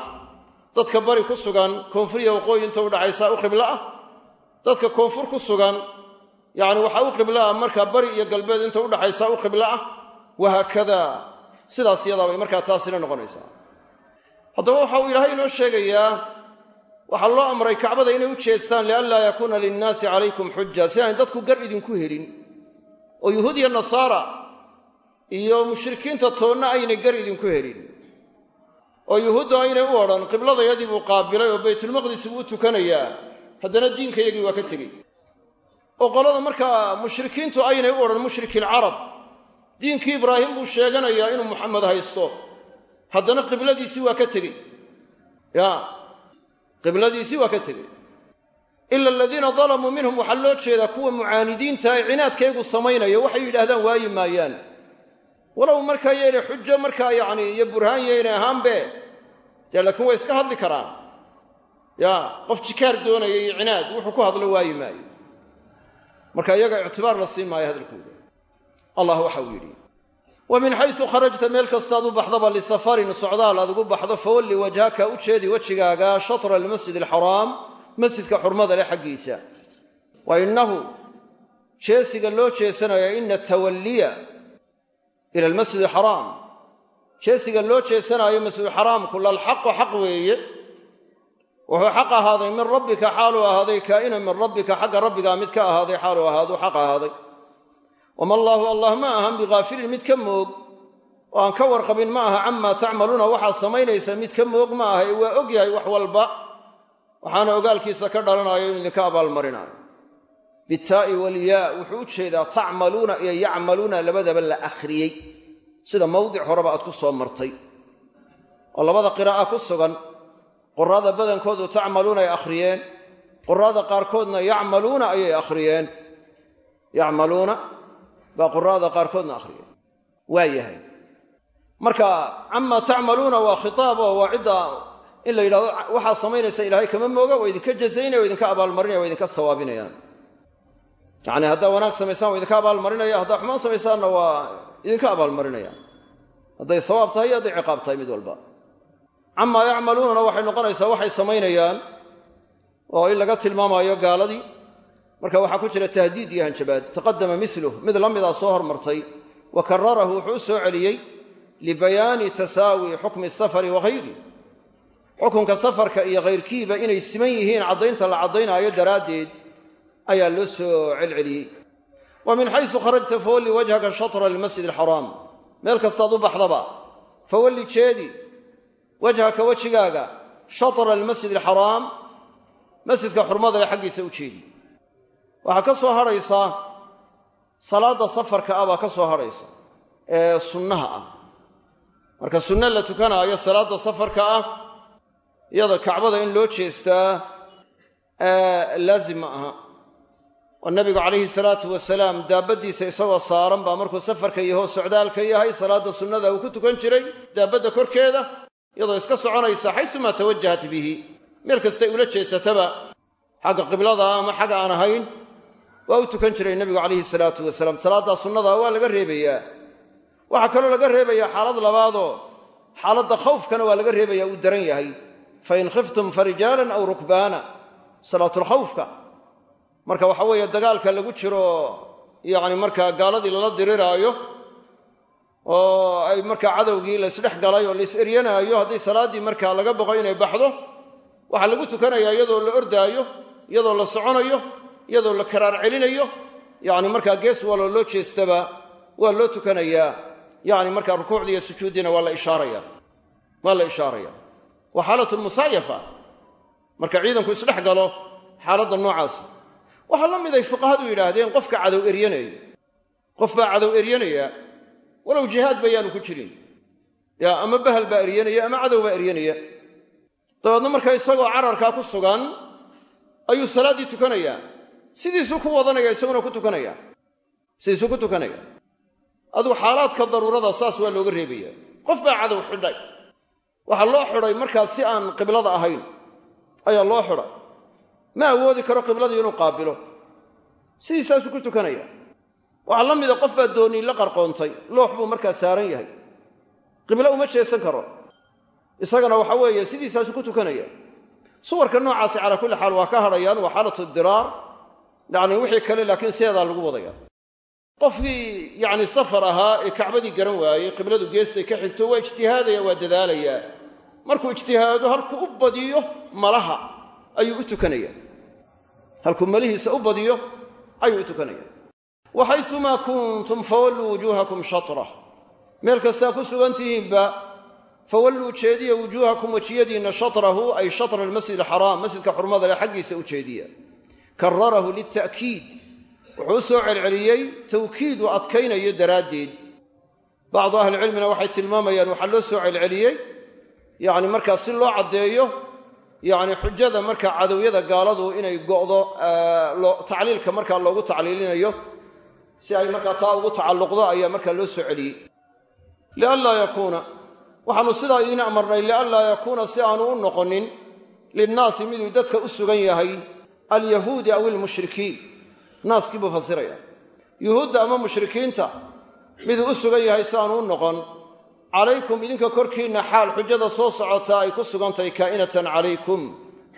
S1: Dadka bari ku sugan koonfur iyo waqooyi inta udhaxaysa u qiblo ah. Dadka koonfur ku sugan yacni waxaa u qiblo ah markaa bari iyo galbeed inta udhaxaysa u qiblo ah wahaakada sidaas iyadaabay markaa taasina noqonaysaa. Haddaba waxa uu ilaahay inoo sheegayaa waxaa loo amray kacbada inay u jeestaan lianlaa yakuuna linnaasi calaykum xuja si aan dadku gar idinku helin. Oo yuhuud iyo nasaara iyo mushrikiinta toonna aynay gar idinku helin. oo yuhuudda aynay u odhan qibladayadii buu qaabilay oo baytulmaqdis buu u tukanayaa haddana diinkayagii waa ka tegey. oo qolada markaa mushrikiintu aynay u odhan mushrikilcarab diinkii ibraahim buu sheeganayaa inuu muxamed haysto. haddana qibladiisii waa ka tegey. Ya qibladiisii waa ka tegey. ila aladiina dalamuu minhum waxaa loo jeedaa kuwa mucaanidiinta ee cinaadkaygu samaynayo waxay yidhaahdaan waayi maayaan walow markaa yeynay xujo markaa yacni iyo burhaan yeynay ahaanbe dee laakiin way iska hadli karaan. Ya qof jikaar doonaya iyo cinaad wuxuu ku hadlo waayi maayo. Marka iyaga ictibaar la siin maayo hadalkooda. Allah waxa uu yidhi wa min xaysu kharajta meel kastaad u baxdaba lisafarin socdaal aad ugu baxdo fawalli wajhaka u jeedi wejigaaga shatra almasjid alxaraam masjidka xurmada leh xaggiisa. Wa innahu jeesiga loo jeesanaya ina tawalliya ila almasjid alxaraam jeesiga loo jeesanaayo masjidulxaraamku lalxaqu xaq weeye wuxuu xaq ahaaday min rabbika xaaluu ahaaday kaa'inan min rabbika xagga rabbigaa mid ka ahaaday xaaluu ahaadu xaq ahaaday wama allaahu allah ma ahan bikaafilin mid ka moog oo aan ka warqabin ma aha camaa tacmaluuna waxaad samaynaysaa mid ka moog ma aha ee waa og yahay wax walba waxaana ogaalkiisa ka dhalanayo inu idinka abaalmarinayo bitaa'i walyaa wuxuu u jeedaa tacmaluuna iyo yacmaluuna labadaba la akhriyey. Sida mawdic horeba aad ku soo martay. Oo labada qiraa'a ku sugan. Quraada badankoodu tacmaluuna ay akhriyeen. Quraada qaarkoodna yacmaluuna ayay akhriyeen. Yacmaluuna baa quraada qaarkoodna akhriyeen. Waa marka camaa tacmaluuna waa khitaab oo waa cidda in la yidhahdo waxaad samaynaysa ilaahay kama mooga waa idinka jazaynaya waa idinka abaalmarinaya waa idinka sawaabinayaan yacni haddaa wanaag samaysaan waa idinka abaalmarinaya haddaa xumaan samaysaanna waa idinka abaalmarinaya. Hadday sawaab tahay iyo hadday ciqaab tahay mid walba. Camaa yacmaluunana waxay noqonaysaa waxay samaynayaan oo in laga tilmaamayo gaaladii. Marka waxaa ku jira tahdiid iyo hanjabaad. Taqadama miluh mid la midaa soo hormartay. Wa kararahu wuxuu u soo celiyey libayaani tasaawi xukmi safari wagayri xukunka safarka iyo kayrkiiba inay siman yihiin caddaynta la caddaynaayo daraaddeed ayaa loo soo celceliyey. Wa min xaysu kharajta fawalli wajhaka shatra almasjid alxaraam meel kastaad u baxdaba fawalli jeedi wajhaka wejigaaga shatra almasjid alxaraam masjidka xurmada le xaggiisa u jeedi. Waxaa ka soo hadhaysaa salaadda safarka ah baa ka soo hadhaysa ee sunnaha ah. Marka sunno la tukanaayo salaadda safarka ah iyada kacbada in loo jeestaa laazim ma aha oo nabigu calayhi salaatu wasalaam daabaddiisa isagoo saaran baa markuu safarka hoos socdaalka yahay salaadda sunnada uu ku tukan jiray daabadda korkeeda iyadoo iska soconaysa xaysumaa tawajahat bihi. Meel kastay ula jeesataba xagga qiblada ama xagga aan ahayn waa u tukan jiray nebigu calayhi salaatu wasalaam. Salaaddaa sunnada waa laga reebayaa. Waxaa kaloo laga reebayaa xaalad labaadoo xaaladda khawfkana waa laga reebaya uu daran yahay. Fain khiftum farijaalan aw rukbaana salaatulkhawfka marka waxa weeye dagaalka lagu jiro yacni markaa gaaladii lala diriraayo oo ay markaa cadowgii laysdhex galay oo lais eryanaayo haddii salaaddii markaa laga boqo inay baxdo waxaa lagu tukanayaa iyadoo la ordaayo iyadoo la soconayo iyadoo la karaar celinayo yacni markaa gees waloo loo jeestaba waa loo tukanayaa. Yacni markaa rukuucdii iyo sujuuddiina waa la ishaaraya waa la ishaaraya waa xaalatulmusaayafa marka ciidanku isdhex galo xaaladda noocaas waxaa la miday fuqahadu yidhaahdeen qofka cadow eryanaya. Qof baa cadow eryanaya walow jihaad bayaanu ku jirin. Ya ama bahal baa eryanaya ama cadow baa eryanaya. Dabeedna marka isagoo cararkaa ku sugan ayuu salaaddii tukanayaa sidiisuu ku wadanaya isaguna ku tukanaya. Sidiisuu ku tukanaya. Aduu xaalaadka daruurada saas waa looga reebaya. Qof baa cadow xidhay. Waxaa loo xidhay markaas si aan qiblada ahayn. Ayaa loo xidhay ma awoodi karo qibladii inuu qaabilo. Sidiisaasuu ku tukanaya. Waxaa la mida qof baa doonii la qarqoontay. Loox buu markaa saaran yahay. Qiblo uma jeesan karo. Isagana waxa weeye sidiisaasuu ku tukanaya. Suwarka noocaasi calaa kulli xaal waa ka hadhayaan waa xaalatu diraar. Yacni wixii kale laakiin sideedaa lagu wadaya. Qofkii yacni safar ahaa ee kacbadii garan waayey qibladu geestay ka xigto waa ijtihaadaya waa dadaalayaa. Markuu ijtihaado halkuu u badiyo malaha ayuu u tukanaya halkuu malihiisa u badiyo ayuu u tukanaya. Waxaysumaa kuntum fawalluu wujuuhakum shatrah meel kastaa ku sugan tihiinba fawalluu jeediya wujuuhakum wejiyadiinna shatrahu ay shatra almasjid alxaraam masjidka xurmada leh xaggiisa u jeediya. Kararahu lita'kiid wuxuu u soo celceliyey tawkiid uu adkaynayo daraaddeed. Bacdu ahlicilmina waxay tilmaamayaan waxaa loo soo celceliyey yacni markaa si loo caddeeyo yacni xujada markaa cadowyada gaaladu inay go'do tacliilka markaa loogu tacliilinayo si ay markaa taa ugu tacalluqdo ayaa markaa loo soo celiyey lianlaa yakuuna waxaanu sidaa idiin amarnay lianlaa yakuuna si aanu u noqonin linnaasi miduu dadka u sugan yahay alyahuudi aw ilmushrikiin naaskii buu fasiraya yuhuudda ama mushrikiinta miduu u sugan yahay si aanu u noqon calaykum idinka korkiinna xaal xujada soo socotaa ay ku sugantahay kaa'inatan calaykum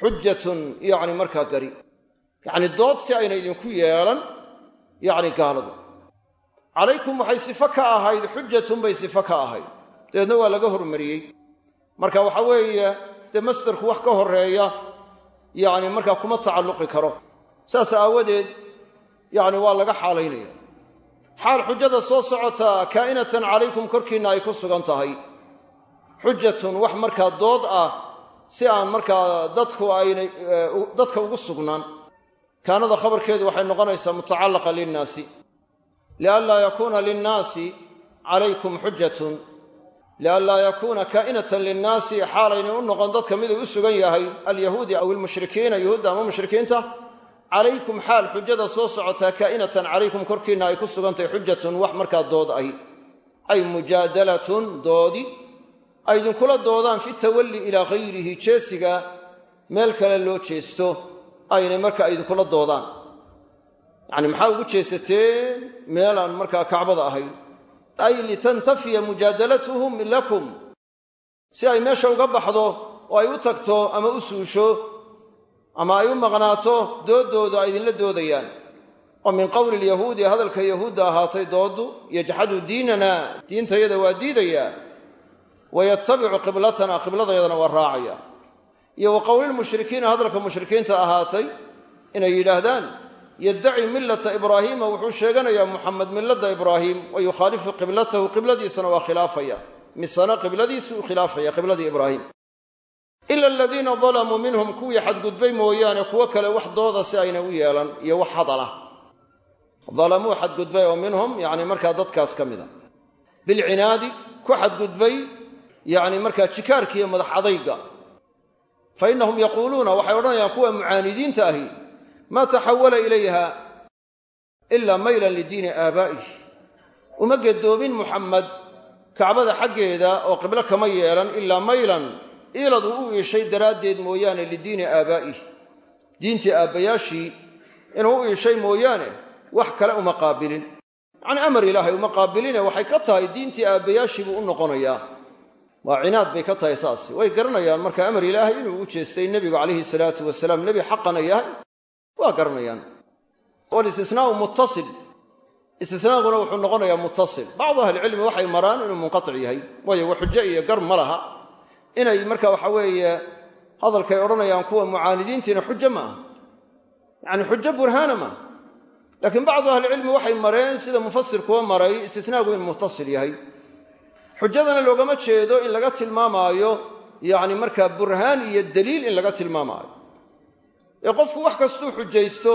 S1: xujatun yacni markaa gari. Yacni dood si ayna idinku yeelan yacni gaaladu. Calaykum waxay sifo ka ahayd xujatun bay sifo ka ahayd. Dabeedna waa laga hormariyey. Marka waxa weeye dee masdarku wax ka horreeya yacni markaa kuma tacalluqi karo. Saas aawadeed yacni waa laga xaalaynaya xaal xujada soo socotaa kaa'inatan calaykum korkiinna ay ku sugan tahay. Xujatun wax markaa dood ah si aan markaa dadku aynay dadka ugu sugnaan. Kaanada khabarkeedu waxay noqonaysaa mutacallaqa linnaasi. Lianlaa yakuuna linnaasi calaykum xujatun. Lianlaa yakuuna kaa'inatan linnaasi xaalaynay u noqon dadka miduu u sugan yahay alyahuudi aw ilmushrikiina yuhuudda ama mushrikiinta calaykum xaal xujada soo socotaa kaa'inatan calaykum korkiinna ay ku sugantahay xujatun wax markaa dood ahy ay mujaadalatun doodi. Ay doodaan fi tawalli ilaa hayrihi jeesiga meel kale loo jeesto. Aynay markaa idinkula doodaan. Yacni maxaa ugu jeesateen meelaan markaa kacbada ahayn ay litantafiya mujaadalatuhum lakum. Si ay meesha uga baxdo oo ay u tagto ama u suusho ama ay u maqnaato dooddooda ay idinla doodayaan. Oo min qowli lyahuudi hadalka yahuudda ahaatay dooddu yajxadu diinana diintayada waa diidayaa wayatabicu qiblatana qibladayadana waa raacaya. Iyo wa qowlilmushrikiina hadalka mushrikiinta ahaatay inay yidhaahdaan yaddaci millata ibraahiima wuxuu sheeganayaa muxamed millada ibraahim wa yukhaalifu qiblatahu qibladiisana waa khilaafaya. Misana qibladiisu u khilaafaya qibladii ibraahim ila aladiina dalamuu minhum kuwii xadgudbay mooyaane kuwo kale wax dooda si ayna u yeelan iyo wax hadala. Dalamuu xadgudbay oo minhum yani markaa dadkaas ka mida bilcinaadi ku xadgudbay yani markaa jikaarkiiyo madax adayga. Fa innahum yaquuluuna waxay odhanayaan kuwa mucaanidiinta ahi maa taxawala ilayha ilaa maylan lidiini aabaa'ih uma gedoomin muxamed kacbada xaggeeda oo qiblo kama yeelan ilaa maylan iilad uu u iishay daraaddeed mooyaane lidiini aabaa'ih diintii aabbayaashii inuu u iishay mooyaane wax kale uma qaabilin. Yacnii amar ilaahay uma qaabiline waxay ka tahay diintii aabbayaashii buu u noqonayaa. Waa cinaad bay ka tahay saas way garanayaan marka amar ilaahay inuu u jeestay nebigu calayhi salaatu wasalaam nebi xaqana yahay waa garanayaan. Walistisnaau muttasil. Istisnaaguna wuxuu noqonayaa muttasil. Bacdu ahlicilmi waxay maraan inuu munqatic yahay. Waayo wa xujo iyo gar ma laha inay marka waxa weeye hadalkay odhanayaan kuwa mucaanidiintiina xujo ma aha. Yacni xujo burhaana maaha laakiin bacdu ahlicilmi waxay mareen sida mufasir kuwa maray istisnaagu in muttasil yahay. Xujadana loogama jeedo in laga tilmaamaayo yacni markaa burhaan iyo daliil in laga tilmaamaayo. Ee qofku wax kastuu xujaysto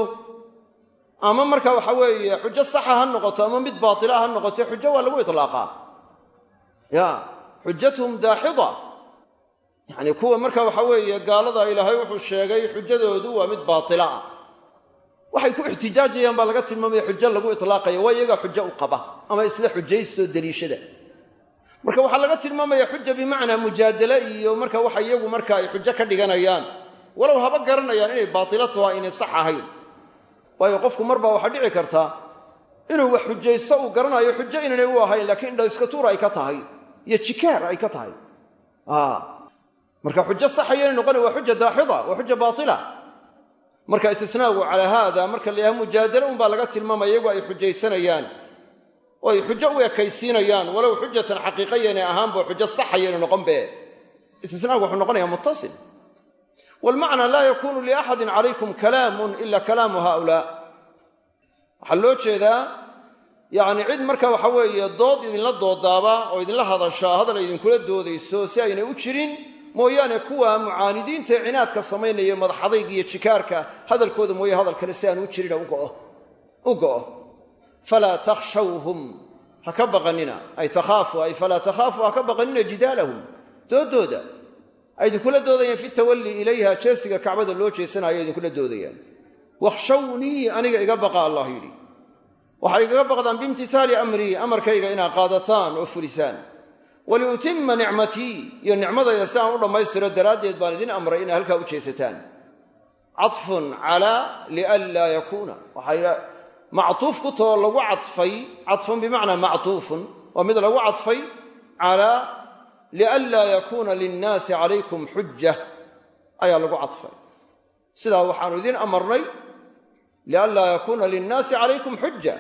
S1: ama marka waxa weeye xujo saxa ha noqoto ama mid baatila ha noqote xujo waa lagu itlaaqaa. Ya xujatuhum daaxida yacni kuwa marka waxa weeye gaalada ilaahay wuxuu sheegay xujadoodu waa mid baatila ah. Waxay ku ixtijaajayaan baa laga tilmaamaya xujo lagu itlaaqaya waa iyagaa xujo u qaba ama isla xujaystoo daliishada marka waxaa laga tilmaamaya xuja bimacnaa mujaadale iyo marka waxa iyagu marka ay xujo ka dhiganayaan. Walow haba garanayaan inay baatilo taho aynay sax ahayn. Waayo qofku marbaa waxaa dhici karta inuu wax xujaysto uu garanayo xujo inaynay u ahayn laakiin indhaiskatuur ay ka tahay iyo jikaar ay ka tahay marka xujo saxaya inay noqona waa xuja daaxida waa xuja baatila. Marka istisnaagu calaa haada marka la yidhaha mujaadale unbaa laga tilmaamaya iyagu ay xujaysanayaan oo ay xujo u ekaysiinayaan walow xujatan xaqiiqayanay ahaanba xujo saxayaynu noqon be istisnaagu wuxuu noqonayaa muttasil. Walmacnaa laa yakunu liaxadin calaykum kalaamun ila kalaamu haulaa waxaa loo jeedaa yacni cid marka waxa weeye dood idinla doodaaba oo idinla hadashaa hadal idinkula doodayso si aynay u jirin mooyaane kuwa mucaanidiinta cinaadka samaynaya madaxadayga iyo jikaarka hadalkooda mooye hadal kale si aan u jirina u go'o falaa takhshawhum ha ka baqanina ay takhaafu ay falaa takhaafu ha ka baqanina jidaalahum. Doodooda. Ay idinkula doodayaan fi tawalli ilayha jeesiga kacbada loo jeesanayo idinkula doodayaan. Wakhshawnii aniga iga baqa allah yidhi. Waxay igaga baqdaan biimtisaali amrii amarkayga inaad qaadataan oo fulisaan waliutima nicmatii iyo nicmadayda si aan u dhammaystiro daraaddeed baan idin amray inaad halkaa u jeesataan. caطfun calaa lianlaa yakuuna waxay mactuuf ku taho lagu cadfay cadfun bimacnaa mactuufun waa mid lagu cadfay calaa lianlaa yakuuna linnaasi calaykum xuja ayaa lagu cadfay sidaa waxaanu idin amarnay lianlaa yakuuna linnaasi calaykum xuja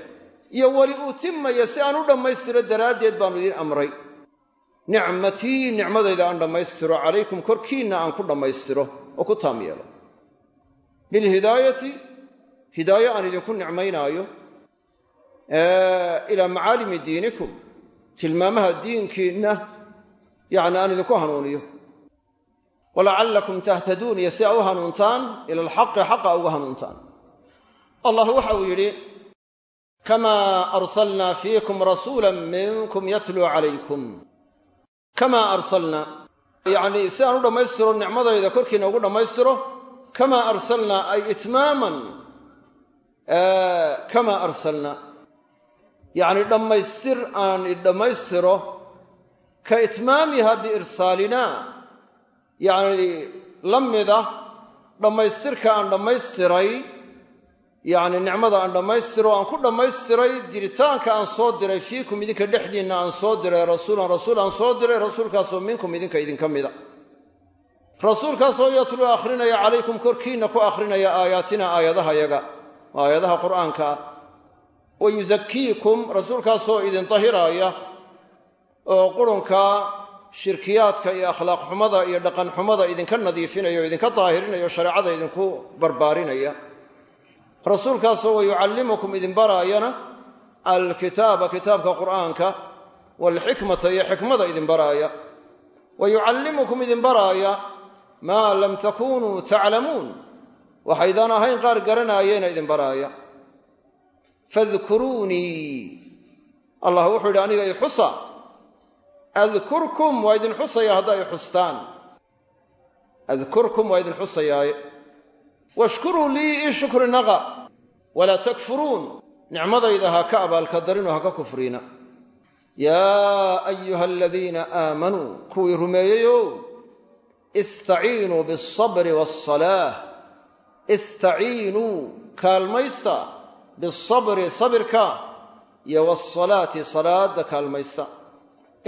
S1: iyo waliutimaya si aan u dhammaystiro daraaddeed baanu idin amray nicmatii nicmadayda aan dhammaystiro calaykum korkiinna aan ku dhammaystiro oo ku taam yeelo. Bilhidaayati hidaayo aan idinku nicmaynaayo ilaa macaalimi diinikum tilmaamaha diinkiinna yacni aan idinku hanuuniyo. Walacallakum tahtaduun iyo si aa u hanuuntaan ila alxaqi xaqa uga hanuuntaan. Allah waxa uu yidhi kamaa arsalnaa fiikum rasuula minkum yatluu calaykum kamaa arsalnaa yacnii si aan u dhammaystiro nicmadayda korkiina ugu dhammaystiro kamaa arsalnaa ay itmaaman kamaa arsalnaa yacni dhammaystir aan idhammaystiro ka itmaamiha biirsaalina yacni la mida dhammaystirka aan dhammaystiray yacni nicmada aan dhammaystiro aan ku dhammaystiray diritaanka aan soo diray fiikum idinka dhexdiinna aan soo diray rasuulan rasuul aan soo diray rasuulkaasoo minkum idinka idinka mida. Rasuulkaasoo yatluu akhrinaya calaykum korkiinna ku akhrinaya aayaatina aayadahayaga waa aayadaha qur'aanka. Wa yusakiikum rasuulkaasoo idin tahiraaya oo qurunka shirkiyaadka iyo akhlaaq xumada iyo dhaqan xumada idinka nadiifinaya o idinka daahirinaya o shareecada idinku barbaarinaya rasuulkaasoo wa yucallimukum idin baraayana alkitaaba kitaabka qur'aanka waalxikmata iyo xikmada idin baraaya wa yucallimukum idin baraaya maa lam takunuu taclamuun waxaydaan ahayn qaar garanaayeena idin baraaya fadkuruunii allah wuxuu yidhi aniga i xusa. Adkurkum waa idin xusaya haddaa xustaan. Adkurkum waa idin xusayaaye. Washkuruu lii ii shukri naqa walaa takfuruun nicmadayda ha ka abaalkadarinoo ha ka kufriina. Yaa ayuha aladiina aamanuu kuwii rumeeyeyow istaciinuu bialsabri waasalaah istaciinuu kaalmaysta bialsabri sabirka iyo waasalaati salaada kaalmaysta.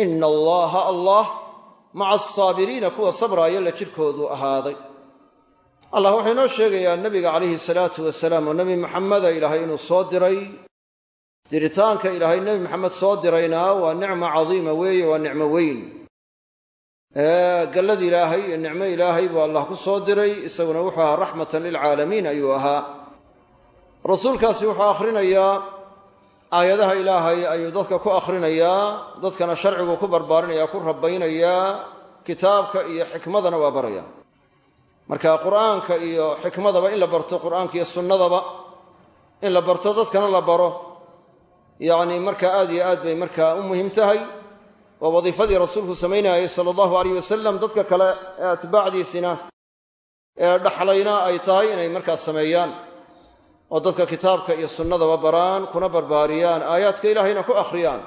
S1: Ina allaha allah maca asaabiriina kuwa sabraaya la jirkoodu ahaaday allah wuxuu inoo sheegayaa nebiga calayhi salaatu wasalaam oo nebi maxameda ilaahay inuu soo diray. Diritaanka ilaahay nebi maxamed soo dirayna waa nicmo cadiima weeye waa nicmo weyn. Gallad ilaahay iyo nicmo ilaahay buu allah ku soo diray isaguna wuxuu ahaa raxmatan lilcaalamiin ayuu ahaa. Rasuulkaasi wuxuu akhrinayaa aayadaha ilaahay ayuu dadka ku akhrinayaa dadkana sharcigu ku barbaarinaya ku rabaynayaa kitaabka iyo xikmadana waa baraya marka qur'aanka iyo xikmadaba in la barto qur'aanka iyo sunnadaba in la barto dadkana la baro. Yacni marka aad iyo aad bay markaa u muhiim tahay. Waa wadiifadii rasuulku samaynayay sala allahu alayh wasalam dadka kale ee atbaacdiisina ee dhaxlayna ay tahay inay markaa sameeyaan. Oo dadka kitaabka iyo sunnadaba baraan kuna barbaariyaan aayaadka ilaahayna ku akhriyaan.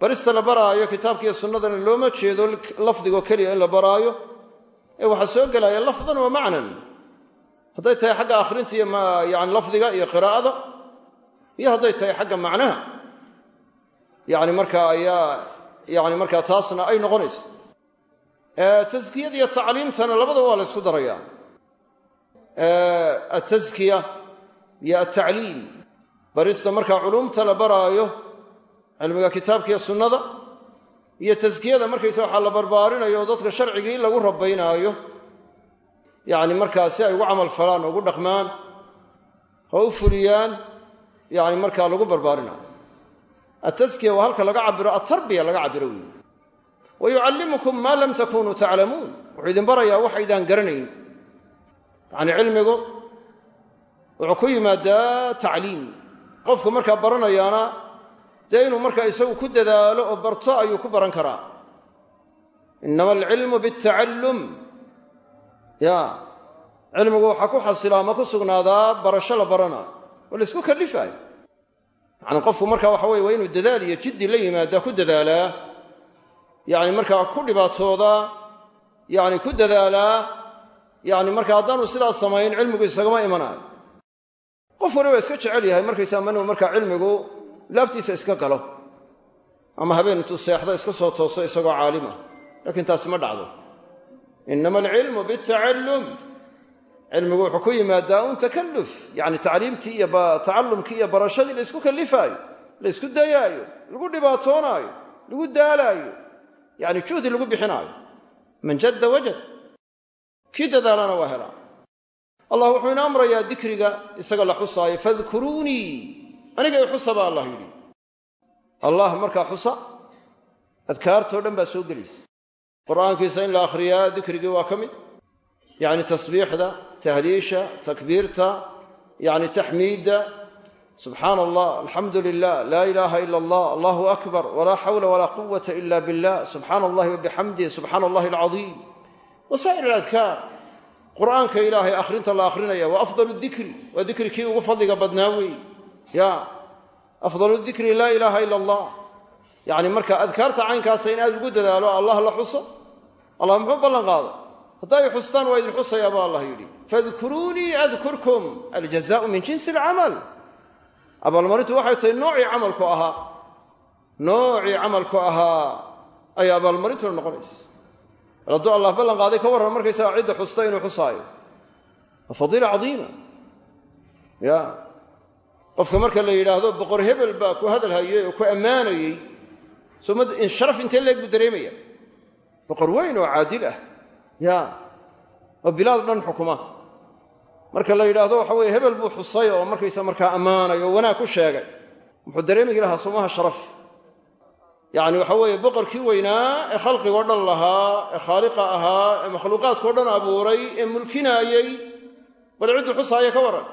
S1: Barista la baraayo kitaabka iyo sunnadana looma jeedo lafdigoo keliya in la baraayo ee waxaa soo gelaya lafdan wa macnan. Hadday tahay xagga akhrinta iyo yani lafdiga iyo qiraa'ada iyo hadday tahay xagga macnaha. Yani markaa ayaa yani markaa taasna ay noqonayso taskiyada iyo tacliimtana labadaba waa la ysku daraya. Ataskiya iyo altacliim barista markaa culumta la baraayo cilmiga kitaabka iyo sunnada iyo taskiyada markaysa waxaa la barbaarinayo oo dadka sharcigii lagu rabaynaayo yacni markaa si ay ugu camal falaan oo ugu dhaqmaan oo u fuliyaan yani markaa lagu barbaarinayo. Ataskiya waa halka laga cabiro atarbiya laga cabiro weyi wa yucallimukum maa lam takunuu taclamuun wuxuu idin barayaa waxaydaan garanayn. Yacni cilmigu wuxuu ku yimaadaa tacliim. Qofku markaa baranayaana dee inuu markaa isagu ku dadaalo oo barto ayuu ku baran karaa. Inama alcilmu biاtacallum ya cilmigu waxaa ku xasilaa ma ku sugnaadaa barasho la barana oo laysku kallifaayo. Yacni qofku markaa waxa weye waa inuu dadaal iyo jiddi la yimaadaa ku dadaalaa yacni markaa ku dhibaatoodaa yacni ku dadaalaa yacni marka haddaanu sidaas samayn cilmigu isagama imanaayo. Qof waliba iska jecel yahay markaysaa markaa cilmigu laabtiisa iska galo ama habeen intuu seexdo iska soo tooso isagoo caalima laakiin taasi ma dhacdo. Inama alcilmu biاtacallum cilmigu wuxuu ku yimaadaa un takalluf yacni tacliimtii iyo tacallumkii iyo barashadii la ysku kallifaayo la ysku dayaayo lagu dhibaatoonaayo lagu daalaayo yacni juhdi lagu bixinaayo. Man jadda wajad kii dadaalana waa helaa. Allah wuxuu ina amrayaa dikriga isaga la xusaayo fadkuruunii aniga i xusa baa allah yidhi. Allah markaa xusa adkaartoo dhan baa soo gelaysa. Qur'aankiisa in la akhriyaa dikrigii waa ka mid. Yacni tasbiixda tahliisha takbiirta yacni taxmiidda. Subxaana allah alxamdu lilah laa ilaaha ila allah allahu akbar walaa xawla walaa quwata ila billah. Subxaana allahi wabixamdih subxaana allahi alcadiim. Wasaa'ir aladkaar qur'aanka ilaahay akhrinta la akhrinaya waa afdal dikri waa dikri kii ugu fadliga badnaa weey ya afdalu dikri laa ilaaha ila allah yacni marka adkaarta caynkaasa in aad ugu dadaalo allah la xuso? Allah muxuu ballan qaaday hadday xustaan waa idin xusayaa baa allah yidhi. Fadkuruunii adkurkum aljazaau min jinsi alcamal. Abaalmarintu waxay tahay noocii camalku ahaa. Noocii camalku ahaa ayaa abaalmarintuna noqonaysa. Bal hadduu allah ballan qaaday ka warran markaysaga cidda xusta inuu waa fadiila cadiima qofka marka la yidhaahdo boqor hebel baa ku hadal hayey oo ku ammaanayey sharaf intee leeg buu dareemaya boqor weyn oo caadil ah. Ya oo bilaad dhan xukuma. Marka la yidhaahdo waxa weeye hebel buu xusay oo markaysa markaa ammaanay oo wanaag ku sheegay. Wuxuu dareemi lahaa somaha sharaf. Yacni waxa weeye boqorkii weynaa ee khalqigoo dhan lahaa ee khaaliqa ahaa ee makhluuqaadkao dhan abuuray ee mulkinaayey bal cidduu xusaaya ka waran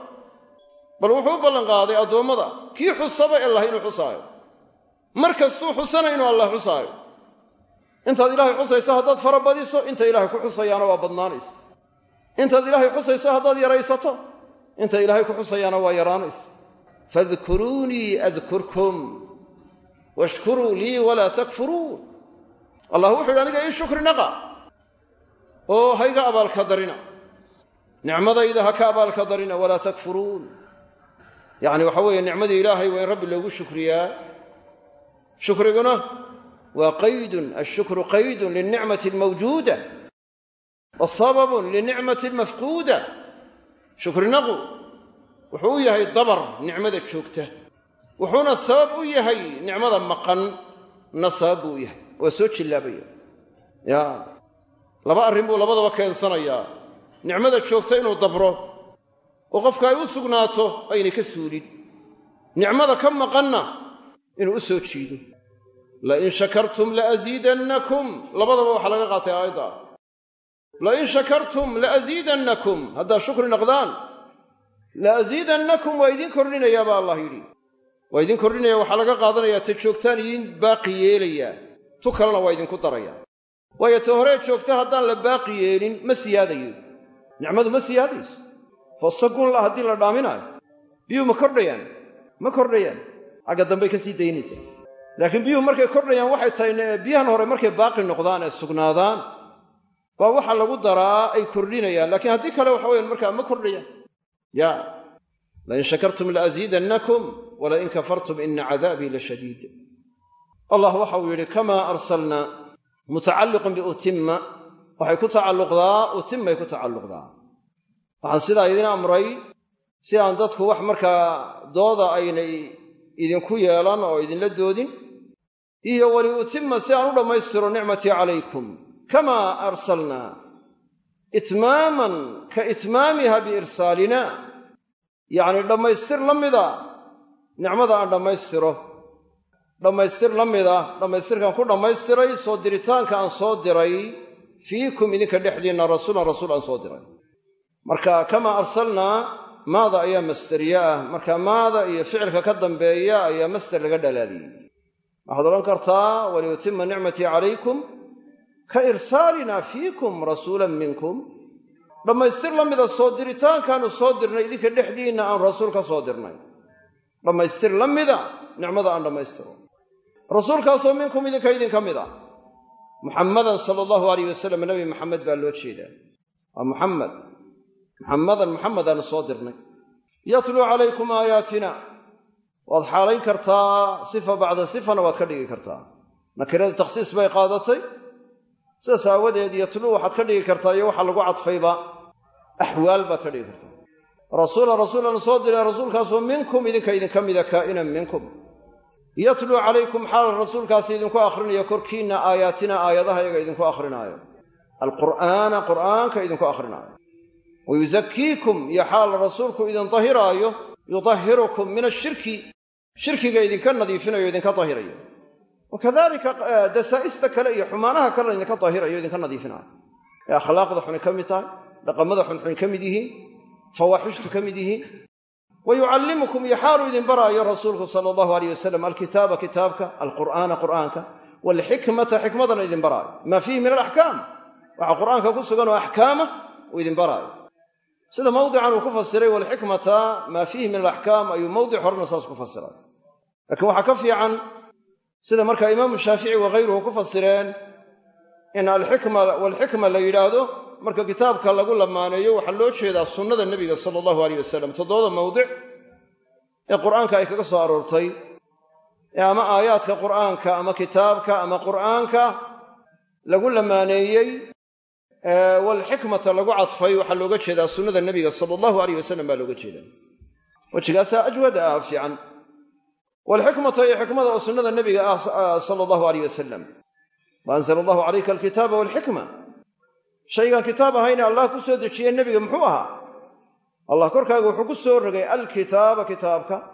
S1: bal wuxuu u ballan qaaday addoommada kii xusaba ee lah inuu xusaayo. Mar kastuu xusana inuu allah xusaayo. Intaad ilaahay xusayso haddaad farabadiso inta ilaahay ku xusayaana waa badnaanaysa. Intaad ilaahay xusayso haddaad yaraysato inta ilaahay ku xusayaana waa yaraanaysa. Fadkuruunii adkurkum washkuruu lii walaa takfuruun allah wuxu yidhi aniga ii shukri naqa oo hayga abaalka darina. Nicmadayda ha ka abaalka darina walaa takfuruun yacni waxa weeye nicmadii ilaahay waa in rabbi loogu shukriyaa. Shukriguna waa qaydun ashukru qaydun linicmati almawjuuda wa sababun linicmati almafquuda. Shukrinaqu wuxuu u yahay dabar nicmada joogta. Wuxuuna sabab u yahay nicmada maqanna sabab buu u yahay. Waa soo jillaabaya. Ya laba arrin buu labadaba keensanayaa. Nicmada joogta inuu dabro oo qofka ay u sugnaato aynay ka suulin. Nicmada ka maqanna inuu u soo jiido. Lain shakartum laasiidannakum labadaba waxaa laga qaatay aayadda. Lain shakartum laasiidannakum haddaad shukri naqdaan laasiidannakum waa idin kordhinayaa baa allah yidhi. Waa idin kordhinaya waxaa laga qaadanayaa ta joogtaan idin baaqi yeelayaa tu kalena waa idinku daraya. Waayo ta horee joogta haddaan la baaqi yeelin ma siyaadayo. Nicmadu ma siyaadayso fosagunla haddii la dhaaminaayo biyuhu ma kordhayaan ma kordhayaan xagga dambey ka sii daynaysaa laakiin biyuhu markay kordhayaan waxay tahay biyahan hore markay baaqi noqdaan ee sugnaadaan baa waxa lagu daraa ay kordhinayaan. Laakiin haddii kale waxa weyan markaa ma kordhayaan ya lain shakartum laasiidannakum walain kafartum ina cadaabii la shadiid. Allah waxa uu yidhi kamaa arsalna mutacalliqun biutimma waxay ku tacalluqdaa utimmay ku tacalluqdaa waxaan sidaa idin amray si aan dadku wax markaa dooda aynay idinku yeelan oo idinla doodin iyo wali utimma si aan u dhammaystiro nicmatii calaykum kamaa arsalnaa itmaaman ka itmaamiha biirsaalina yacnii dhammaystir la mida nicmada aan dhammaystiro. Dhammaystir la mida dhammaystirkaan ku dhammaystiray soo diritaanka aan soo diray fiikum idinka dhexdiinna rasuulan rasuul aan soo diray marka kamaa arsalnaa maada ayaa masderiye ah. Marka maada iyo ficilka ka dambeeya ayaa masder laga dhalaaliyey waxaad odhan kartaa waliyutima nicmatii calaykum ka irsaalina fiikum rasuulan minkum. Dhammaystir la mida soo diritaankaanu soo dirnay idinka dhexdiinna aan rasuul ka soo dirnay. Dhammaystir la mida nicmada aan dhammaystiro. Rasuulkaasoo minkum idinka idinka mid ah muxammadan sala allahu alayh wasalam nebi maxamed baa loo jeedaa. Waa muxamed muxammadan muxamadaanu soo dirnay. Yatluu calaykum aayaatina waad xaalayn kartaa sifa bacda sifana waad ka dhigi kartaa. Nakirada takhsiis bay qaadatay. Sidaas aawadeed yatluu waxaad ka dhigi kartaa iyo waxa lagu cadfayba. Axwaal baad ka dhigi kartaa. Rasuulan rasuulan soo diray rasuulkaasoo minkum idinka idinka mida kaa'inan minkum. Yatluu calaykum xaal rasuulkaasi idinku akhrinayo korkiinna aayaatina aayadaha iyaga idinku akhrinaayo alqur'aana qur'aanka idinku akhrinaayo wa yusakiikum iyo xaal rasuulku idin dahiraayo yudahirukum min ashirki shirkiga idinka nadiifinayo idinka dahirayo wa dasaa'ista kale iyo xumaanaha kalena idinka dahirayo idinka nadiifinayo ee akhlaaqda xuni ka mid tahay dhaqamada xunxun ka mid yihiin fawaaxishtu ka mid yihiin wa iyo xaaluu idin baraayo rasuulku sala allahu alayh wasalam alkitaaba kitaabka alqur'aana qur'aanka waalxikmata xikmadana idin baraayo maa fiihi min alaxkaam waxaa qur'aanka ku sugan oo axkaama uu idin baraayo sida mawdican uu ku fasiray walxikmata maa fiihi min alaxkaam ayuu mawdic horena saas ku fasiray. Laakiin waxaa ka fiican sida markaa imaamu shaafici wakayruhu ku fasireen in alxikma walxikma la yidhaahdo marka kitaabka lagu lamaaneeyo waxaa loo jeedaa sunnada nebiga sala allahu aleyh wasalam toddobada mawdic ee qur'aanka ay kaga soo aroortay ee ama aayaadka qur'aanka ama kitaabka ama qur'aanka lagu lamaaneeyey walxikmata lagu cadfay waxaa looga jeedaa sunnada nebiga sala allahu aleyh wasalam baa looga jeedaa. Wejigaasaa ajwada ah fiican. Walxikmata iyo xikmada oo sunnada nebiga ah sala allahu aleyh wasalam wa anzala allahu calayka alkitaaba walxikma shaygaan kitaab ahayne allah ku soo dejiye nebiga muxuu ahaa? Allah korkaaga wuxuu ku soo rogay alkitaaba kitaabka.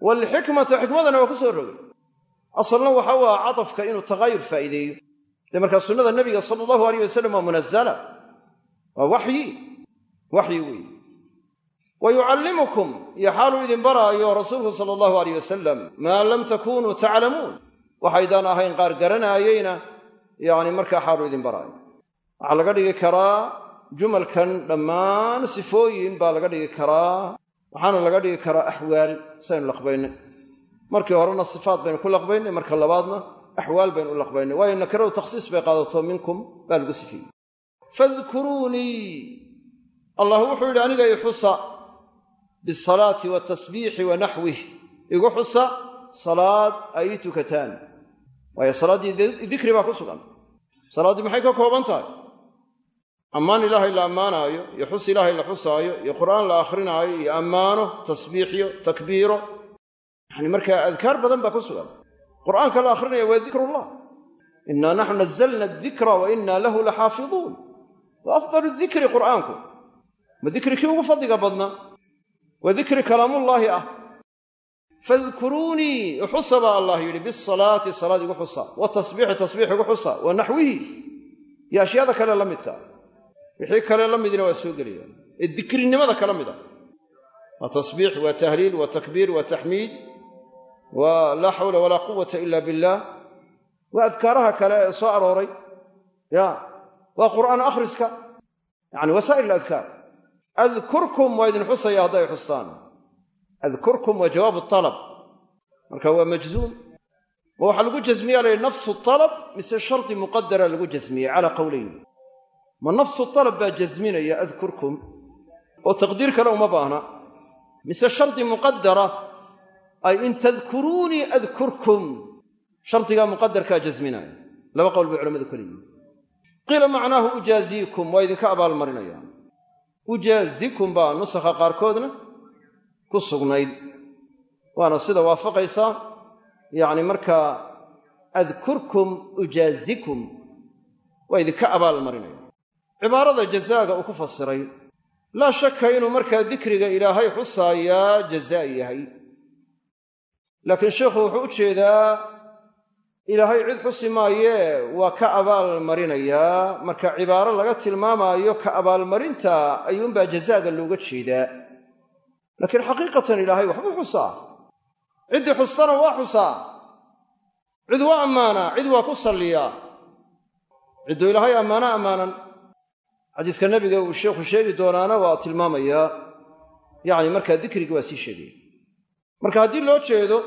S1: Waalxikmata xikmadana waa ku soo rogay. Asalna waxa ah cadafka inuu takaayur faa'iideeyo dee markaa sunnada nebiga sala allahu aleyh wasalam waa munazala waa waxyi waxyi weeye wa yucallimukum iyo xaaluu idin baraayo rasuulku sala allahu aleyh wasalam maa lam takunuu taclamuun waxaydaan ahayn qaar garanaayeyna yacni markaa xaaluu idin baraayo. Waxaa laga dhigi karaa jumalkan dhammaan sifooyin baa laga dhigi karaa waxaana laga dhigi karaa axwaal saynu laqbaynay markii horena sifaat baynu ku laqbaynay marka labaadna axwaal baynu u laqbaynay waayo nakiradu takhsiis bay qaadato minkum baa lagu sifeeyey fadkuruunii allah wuxuu yidhi aniga i xusa bisalaati watasbiixi wa naxwih igu xusa salaad ay ii tukataan waayo salaaddii dikri baa ku sugan salaaddii maxay ka kooban tahay ammaan ilaahay la ammaanaayo iyo xus ilaahay la xusaayo iyo qur'aan la akhrinaayo iyo ammaano tasbiixyo takbiiro yacni markaa adkaar badan baa ku sugan qur'aanka la akhrinaya waa dikrullah. Innaa naxnu nazalna adikra wa innaa lahu laxaafiduun wa afdalu dikri qur'aanku. Ma dikri kii ugu fadliga badnaa waa dikri kalaamullaahi ah. Fadkuruunii xusa baa allah yidhi bisalaati salaad igu xusa. Wa tasbiixi tasbiix igu xusa. Wa naxwihi iyo ashyaada kale la midka. Wixii kale la midina waa soo gelayaan ah waa waa waa waa waa laa xawla walaa quwata ila billaah waa adkaaraha kale ee soo arooray ya waa qur'aan akhriska yani wasaa'ir aladkaar adkurkum waa idin xusaya hadday xustaan. Adkurkum waa jawaabu alab marka waa majzuum. Ma waxaa lagu jasmiya la nafsu alab mise shardi muqadara lagu jasmiyey calaa qowleyn ma nafsu alab baa jasminaya adkurkum oo taqdiir kale uma baahna. Mise shardi muqadara ay in tadkuruunii adkurkum shardigaa muqadarkaa jasminaya laba qowl bay culamadu ka leeyihiin qiila macnaahu ujaaziikum waa idinka abaalmarinaya ujaazikum baa nusakha qaarkoodna ku sugnayd waana sida waafaqaysaa yacni markaa adkurkum ujaazikum waa idinka abaalmarinaya cibaarada jazaaga uu ku fasiray laa shakka inuu markaa dikriga ilaahay xusaayaa jazaa yahay laakiin sheikhu wuxuu u jeedaa ilaahay cid xusi maayee waa ka abaal marinayaa marka cibaaro laga tilmaamaayo ka abaalmarinta ayuunbaa jazaaga looga jeedaa. Laakiin xaqiiqatan ilaahay waxbuu xusaa ciddii xustana waa xusaa cid waa ammaanaa cid waa ku salliyaa cidduu ilaahay ammaano ammaanan. Xadiiska nebiga uu sheikhu sheegi doonaana waa tilmaamayaa yacni markaa dikrigi waa sii sheegaya marka haddii loo jeedo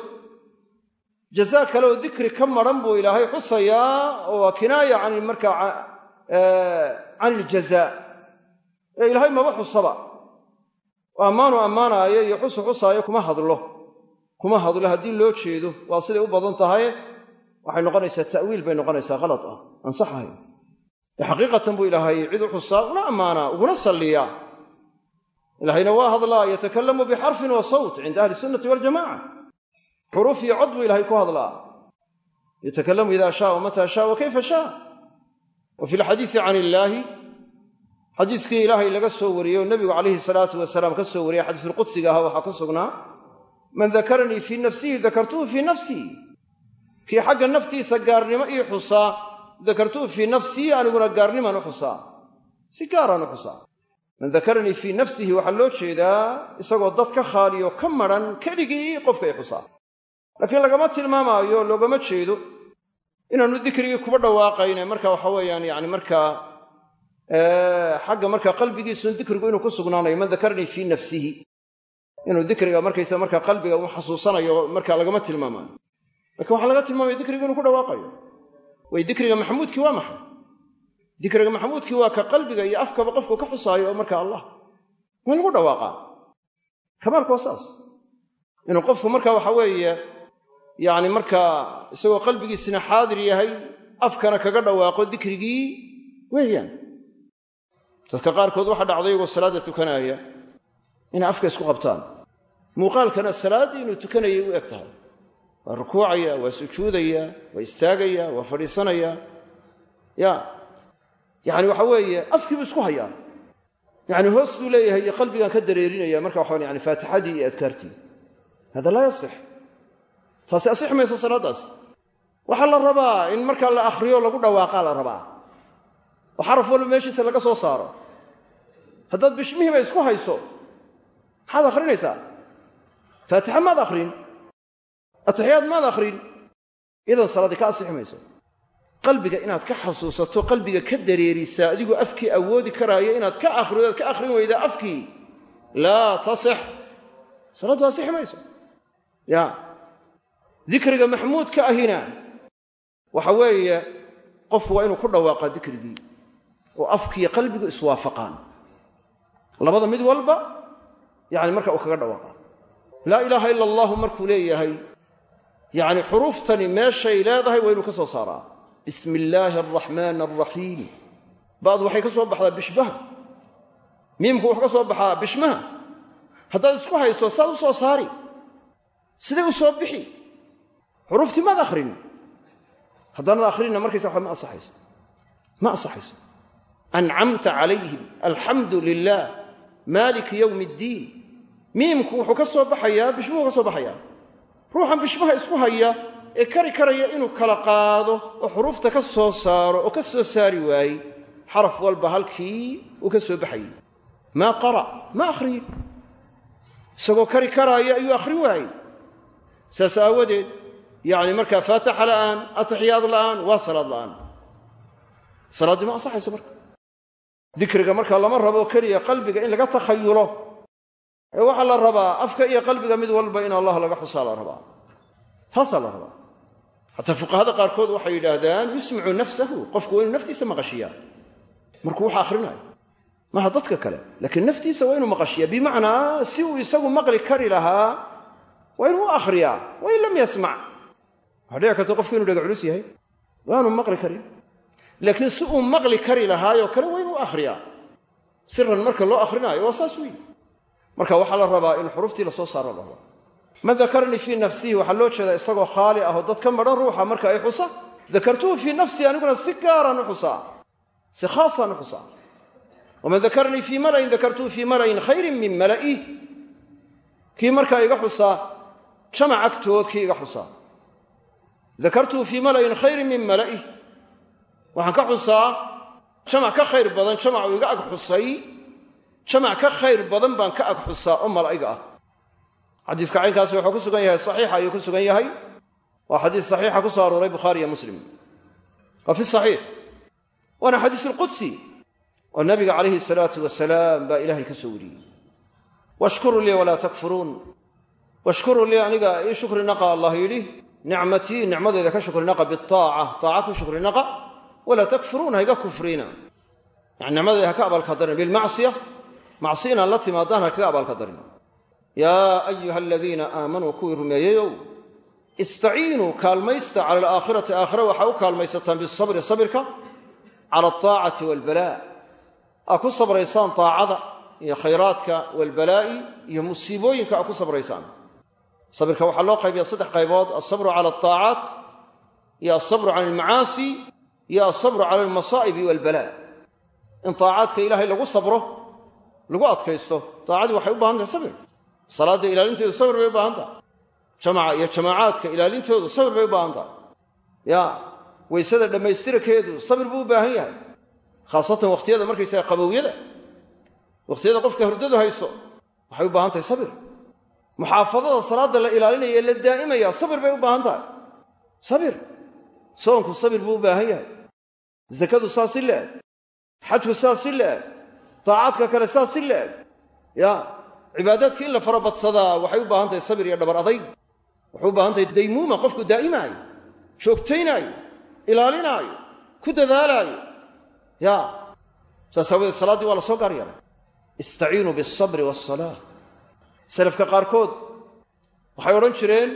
S1: jazaa kale oo dikri ka maran buu ilaahay xusayaa oo waa kinaaya can markaa can iljazaa ee ilaahay maba xusaba. Ammaanu ammaanaayo iyo xusu xusaayo kuma hadlo. Kuma hadlo haddii loo jeedo. Waa siday u badan tahay. Waxay noqonaysaa ta'wiil bay noqonaysaa khalad ah. Ansaxahay xaqiiqatan buu ilaahay cid u xusaa una ammaanaa uguna salliyaa ilaahayna waa hadlaa yatakalamu bixarfin wa sawt cinda ahli sunnati waljamaca xuruuf iyo cod buu ilaahay ku hadlaa yatakalamu ida shaa wa mataa shaa wa kayfa shaa wa fi lxadiisi can illaahi xadiiskii ilaahay laga soo wariyey oo nebigu calayhi salaatu wasalaam ka soo wariyey xadiisulqudsiga ahaa waxaa ku sugnaa man dakaranii fii nafsihi dakartuhu fii nafsii kii xagga naftiisa gaarnimo ii xusaa dakartuhu fii nafsii aniguna gaarnimaan u xusaa si gaaraan u xusaa man dakaranii fii nafsihi waxaa loo jeedaa isagoo dad ka khaaliyo ka maran keligii qofka i xusaa. Laakiin lagama tilmaamaayo loogama jeedo inaanu dikrigii kuba dhawaaqayne. Marka waxa weeyaan yani markaa xagga marka qalbigiisun dikrigu inuu ku sugnaanayo man dakaranii fii nafsihi. Inuu dikriga markaysa marka qalbiga u xasuusanayo marka lagama tilmaamaayo. Lakin waxaa laga tilmaamaya dikrigu inuu ku dhawaaqayo. Way dikriga maxamuudkii waa maxay dikriga maxamuudkii waa ka qalbiga iyo afkaba qofku ka xusaayo oo marka allah waa lagu dhawaaqaa kamaalku waa saas. Inuu qofku marka waxa weeye yacni markaa isagoo qalbigiisina xaadir yahay afkana kaga dhawaaqo dikrigii weeyaan. Dadka qaarkood waxaa dhacday iyagoo salaadda tukanaaya inay afka isku qabtaan. Muuqaalkana salaaddii inuu tukanayay u eg tahay. Waa rukuucaya waa sujuudaya waa istaagaya waa fadhiisanaya. Ya yani waxa weeye afkiibu isku hayaa yani hoos buu leeyahay iyo qalbigaan ka dareerinaya marka waxa yani faatixadii iyo adkaartii. Hada laa yasix. Taasi asix mayso salaadaas. Waxaa la rabaa in markaa la akhriyo lagu dhawaaqaa la rabaa. Oo xaraf walba meeshiisa laga soo saaro. Haddaad bishmihiiba isku hayso maxaad akhrinaysaa? Faatixa maad akhrin. Atixiyaad maad akhrin. Idan salaadii ka asixi mayso qalbiga inaad ka xasuusato qalbiga ka dareerisaa adigoo afkii awoodi karaayo inaad ka akhrido aad ka akhrin weydaa afkii. Laa tasix. Salaaddu asixi mayso. Ya. Dikriga maxmuudka ahina waxa weeye qofku waa inuu ku dhawaaqaa dikrigii oo afkiiyo qalbigu iswaafaqaan. Labada mid walba yani marka uu kaga dhawaaqa laa ilaaha ila allahu markuu leeyahay yani xuruuftani meeshay leedahay waa inuu ka soo saaraa bismi illaahi araxmaani araxiim ba'du waxay ka soo baxdaa bishbaha. Miimku wuxuu ka soo baxaa bishmaha. Haddaad isku hayso saad u soo saari. Siday u soo bixi. Xuruuftii maad akhrin. Haddaanad akhrinna markaysa waxa ma asaxayso ma asaxayso ancamta calayhim alxamdu lilah maaliki yowmi iddiin miimku wuxuu ka soo baxayaa bishmuhu ka ee kari karaya inuu kala qaado oo xuruufta ka soo saaro oo ka soo saari waayey xaraf walba halkii uu ka soo baxayey maa qara ma akhriyin isagoo kari karaaya ayuu akhrin waayey. Saas aawadeed yacni markaa faatixa la'aan atixiyaad la'aan waa salaad la'aan. Salaaddii ma ansaxayso marka. Dikriga marka lama rabo keliya qalbiga in laga takhayulo. Ee waxaa la rabaa afka iyo qalbiga mid walba in allah laga xusaa la rabaa taasaa la rabaa. Xataa fuqahada qaarkood waxay yidhaahdaan yusmicu nafsahu. Qofku waa inuu naftiisa maqashiyaa. Markuu wax akhrinayo. Maaha dadka kale. Laakiin naftiisa waa inuu maqashiyaa. Bimacnaa si uu isagu maqli kari lahaa waa inuu u akhriyaa. Wain lam yasmac. Waxaa dhici karta qofku inuu dhega culus yahay. Waanu maqli karin laakiin si uu maqli kari lahaayoo kale waa u akhriyaa. Siran marka loo akrinaayo waa saas weyi marka waxaa la rabaa in xuruuftii la soo saaro la rabaa man dakaranii fii nafsihi waxaa loo jeedaa isagoo khaali ah oo dad ka madhan ruuxa marka ay xusa? Dakartuhu fii nafsii aniguna si gaaraan u xusaa si khaasaan u xusaa waman dakaranii fii mala'in dakartuhu fii mala'in khayrin min mala'i. Kii markaa iga xusaa jamac agtood kii iga xusaa dakartuhu fii mala'in khayrin min mala'i. Waxaan ka xusaa jamac ka khayr badan jamacuu iga ag xusay. Jamac ka khayr badan baan ka ag xusaa oo mala'iga ah xadiiska caynkaasi wuxuu ku sugan yahay saxiixa ayuu ku sugan yahay. Waa xadiis saxiixa ku soo arooray bukhaari iyo muslim. Waa fi saxiix. Waana xadiis lqudsi oo nabiga calayhi salaatu wasalaam baa ilahay ka soo wariyey. Washkuruu lii walaa takfuruun. Washkuruu lii aniga ii shukri naqa allah yidhi. Nicmatii nicmadeeda ka shukri naqa biaaca taaca ku shukri naqa. Walaa takfuruun hayga kufriina. Yani nicmadeeda ha ka abaalka darin bilmacsiya macsi inaan la timaadaan ha kaga abaalka darin yaa ayuha aladiina aamanuu kuwii rumeeyeyow istaciinuu kaalmaysta cala alaakhirati aakhira waxaa u kaalmaysataan bisabri sabirka cala altaacati waalbalaa aa ku sabraysaan taacada iyo khayraadka waalbalaa'i iyo musiibooyinka aa ku sabraysaan. Sabirka waxaa loo qaybiya saddex qaybood alsabru cala altaacaat iyo alsabru cala almacaasi iyo alsabru cala almasaa'ibi waalbalaa in taacaadka ilaahay lagu sabro lagu adkaysto taacadii waxay u baahan tahay sabir salaadda ilaalinteedu sabir bay u baahan tahay. Jamaca iyo jamaacaadka ilaalintoodu sabir bay u baahan tahay. Ya waysada dhammaystirkeedu sabir buu u baahan yahay. Khaasatan wakhtiyada markaysaga qabowyada wakhtiyada qofka hurdadu hayso waxay u baahan tahay sabir. Muxaafadada salaadda la ilaalinaya ee la daa'imaya sabir bay u baahan tahay. Sabir. Soonku sabir buu u baahan yahay. Zakadu saas si la-eg xajku saas si la-eg taacaadka kale saas si la-eg ya cibaadaadka in la farabadsadaa waxay u baahan tahay sabir iyo dhabar adayg waxay u baahan tahay daymuuma qofku daa'imaayo joogtaynaayo ilaalinaayo ku dadaalaayo. Ya saas aawadeed salaaddii waa la soo gaar yaray istaciinuu bialsabri waasalaa salafka qaarkood waxay odhan jireen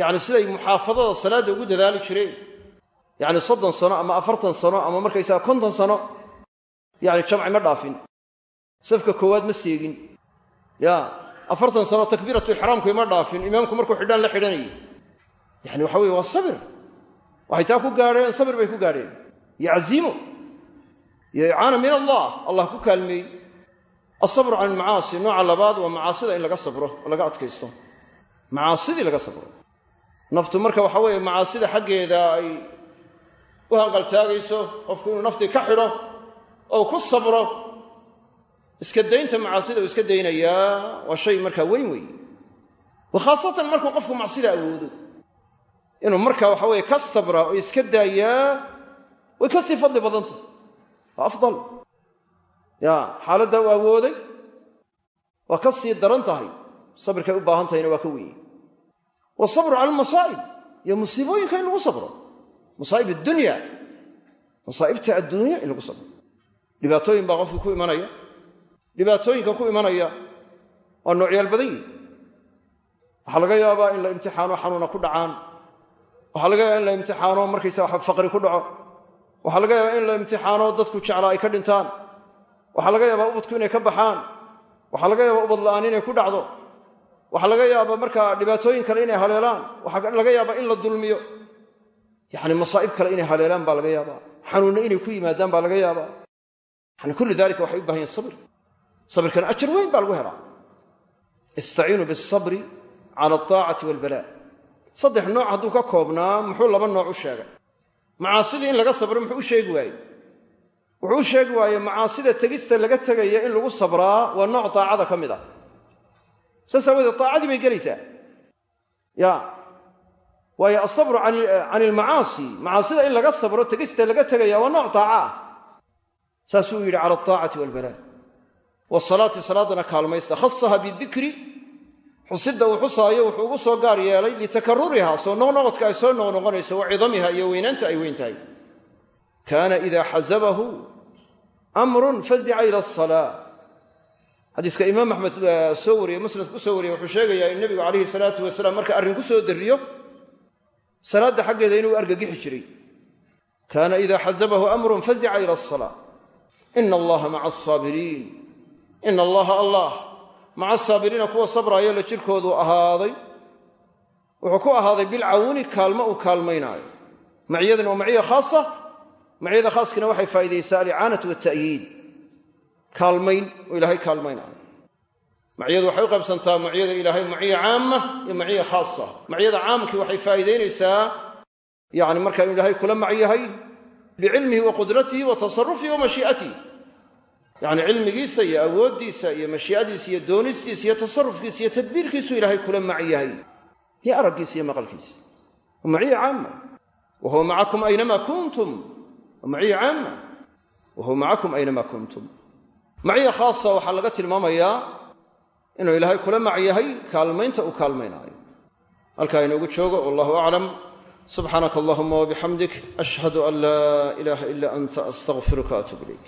S1: yacni siday muxaafadada salaadda ugu dadaali jireen. Yacni soddon sano ama afartan sano ama markaysaga konton sano yacni jamci ma dhaafin. Safka koowaad ma seegin ya afartan sano takbiiratu ixraamku ima dhaafin imaamku markuu xidhaan la xidhanayay. Yani waxa weye waa sabir. Waxay taa ku gaadheen sabir bay ku gaadheen. Iyo caziimo iyo icaana min allah allah ku kaalmeey alsabru can ilmacaasi nooca labaad waa macaasida in laga sabro oo laga adkaysto. Macaasidii laga sabro. Naftu marka waxa weeye macaasida xaggeeda ay u hanqaltaagayso qofku inuu naftii ka xidho oo ku sabro iska daynta macaasida uu iska daynayaa waa shay markaa weyn weeye wa khaasatan markuu qofku macsida awoodo. Inuu markaa waxa weeye ka sabraa oo iska daayaa way ka sii fadli badantah waa afdal. Ya xaaladda uu awooday waa ka sii daran tahay. Sabirkay u baahan tahayna waa ka weeye. Wasabru cala almasaa'ib iyo musiibooyinka in lagu sabro. Masaa'ib addunya masaa'ibta adduunya in lagu sabro. Dhibaatooyin baa qofka ku imanaya dhibaatooyinka ku imanaya waa noocyaal badan yihi waxaa laga yaabaa in la imtixaano xanuuna ku dhacaan. Waxaa laga yaaba in la imtixaano markaysa wax faqri ku dhaco. Waxaa laga yaabaa in la imtixaano dadku jeclaa ay ka dhintaan. Waxaa laga yaabaa ubadku inay ka baxaan. Waxaa laga yaabaa ubad la'aan inay ku dhacdo. Waxaa laga yaabaa markaa dhibaatooyin kale inay haleelaan. Waxaa laga yaabaa in la dulmiyo. Yacni masaa'ib kale inay haleelaan baa laga yaabaa. Xanuunna inay ku yimaadaan baa laga yaabaa. Yani kullu dalika waxay u baahan yahin sabir sabirkana ajar weyn baa lagu helaa. Istaciinuu biasabri cala altaacati waalbalaa saddex nooc hadduu ka koobnaa muxuu laba nooc u sheegay. Macaasidii in laga sabro muxuu u sheegi waayey. Wuxuu u sheegi waayey macaasida tegista laga tegaya in lagu sabraa waa nooc daacada ka mid ah. Saas aawadeed daacadii bay gelaysaa. Ya waayo asabru can ilmacaasi macaasida in laga sabro tegista laga tegaya waa nooc daaca. Ah saasuu yidhi cala altaacati waalbalaa wasalaati salaadana kaalmaysta. Khasaha bidikri xusidda uu xusaayo wuxuu ugu soo gaar yeelay litakaruriha soo noqnoqodka ay soo noqnoqonayso wa cidamiha iyo weynaanta ay weyn tahay. Kaana ida xasabahu amrun fazica ila asalaa xadiiska imaam axmed soo wariyey musnad ku soo wariyey wuxuu sheegayaa in nebigu calayhi salaatu wasalaam marka arrin ku soo darriyo salaadda xaggeeda inuu argagixi jiray. Kaana ida xasabahu amrun fazica ila asalaa ina allaha maca asaabiriin ina allaha allah. Maca asaabiriina kuwa sabraaya la jirkoodu ahaaday. Wuxuu ku ahaaday bilcawni kaalmo uu kaalmaynaayo. Maciyadan waa maciya khaasa. Maciyada khaaskina waxay faa'idaysaa alicaanatu walta'yiid kaalmayn oo ilaahay kaalmaynaayo. Maciyadu waxay u qaybsantaa maciyada ilaahay maciya caama iyo maciya khaasa. Maciyada caamkii waxay faa'iidaynaysaa yani markaa inu ilaahay kula mac yahay bicilmihi wa qudratihi wa tasarufihi wa mashii'atihi yacni cilmigiisa iyo awooddiisa iyo mashii'adiisa iyo doonistiisa iyo tasarufkiisa iyo tadbiirkiisu ilaahay kula mac yahay. Iyo araggiisa iyo maqalkiisa. Waa maciya caama. Wa huwa macakum aynamaa kuntum. Waa maciya caama. Wa huwa macakum aynamaa kuntum. Maciya khaasa waxaa laga tilmaamayaa inuu ilaahay kula mac yahay kaalmaynta uu kaalmaynaayo. Halkaa inoogu joogo wallahu aclam subxaanaka allahuma wabixamdik ashhadu an laa ilaaha ila anta astaqfiruka atub ilayk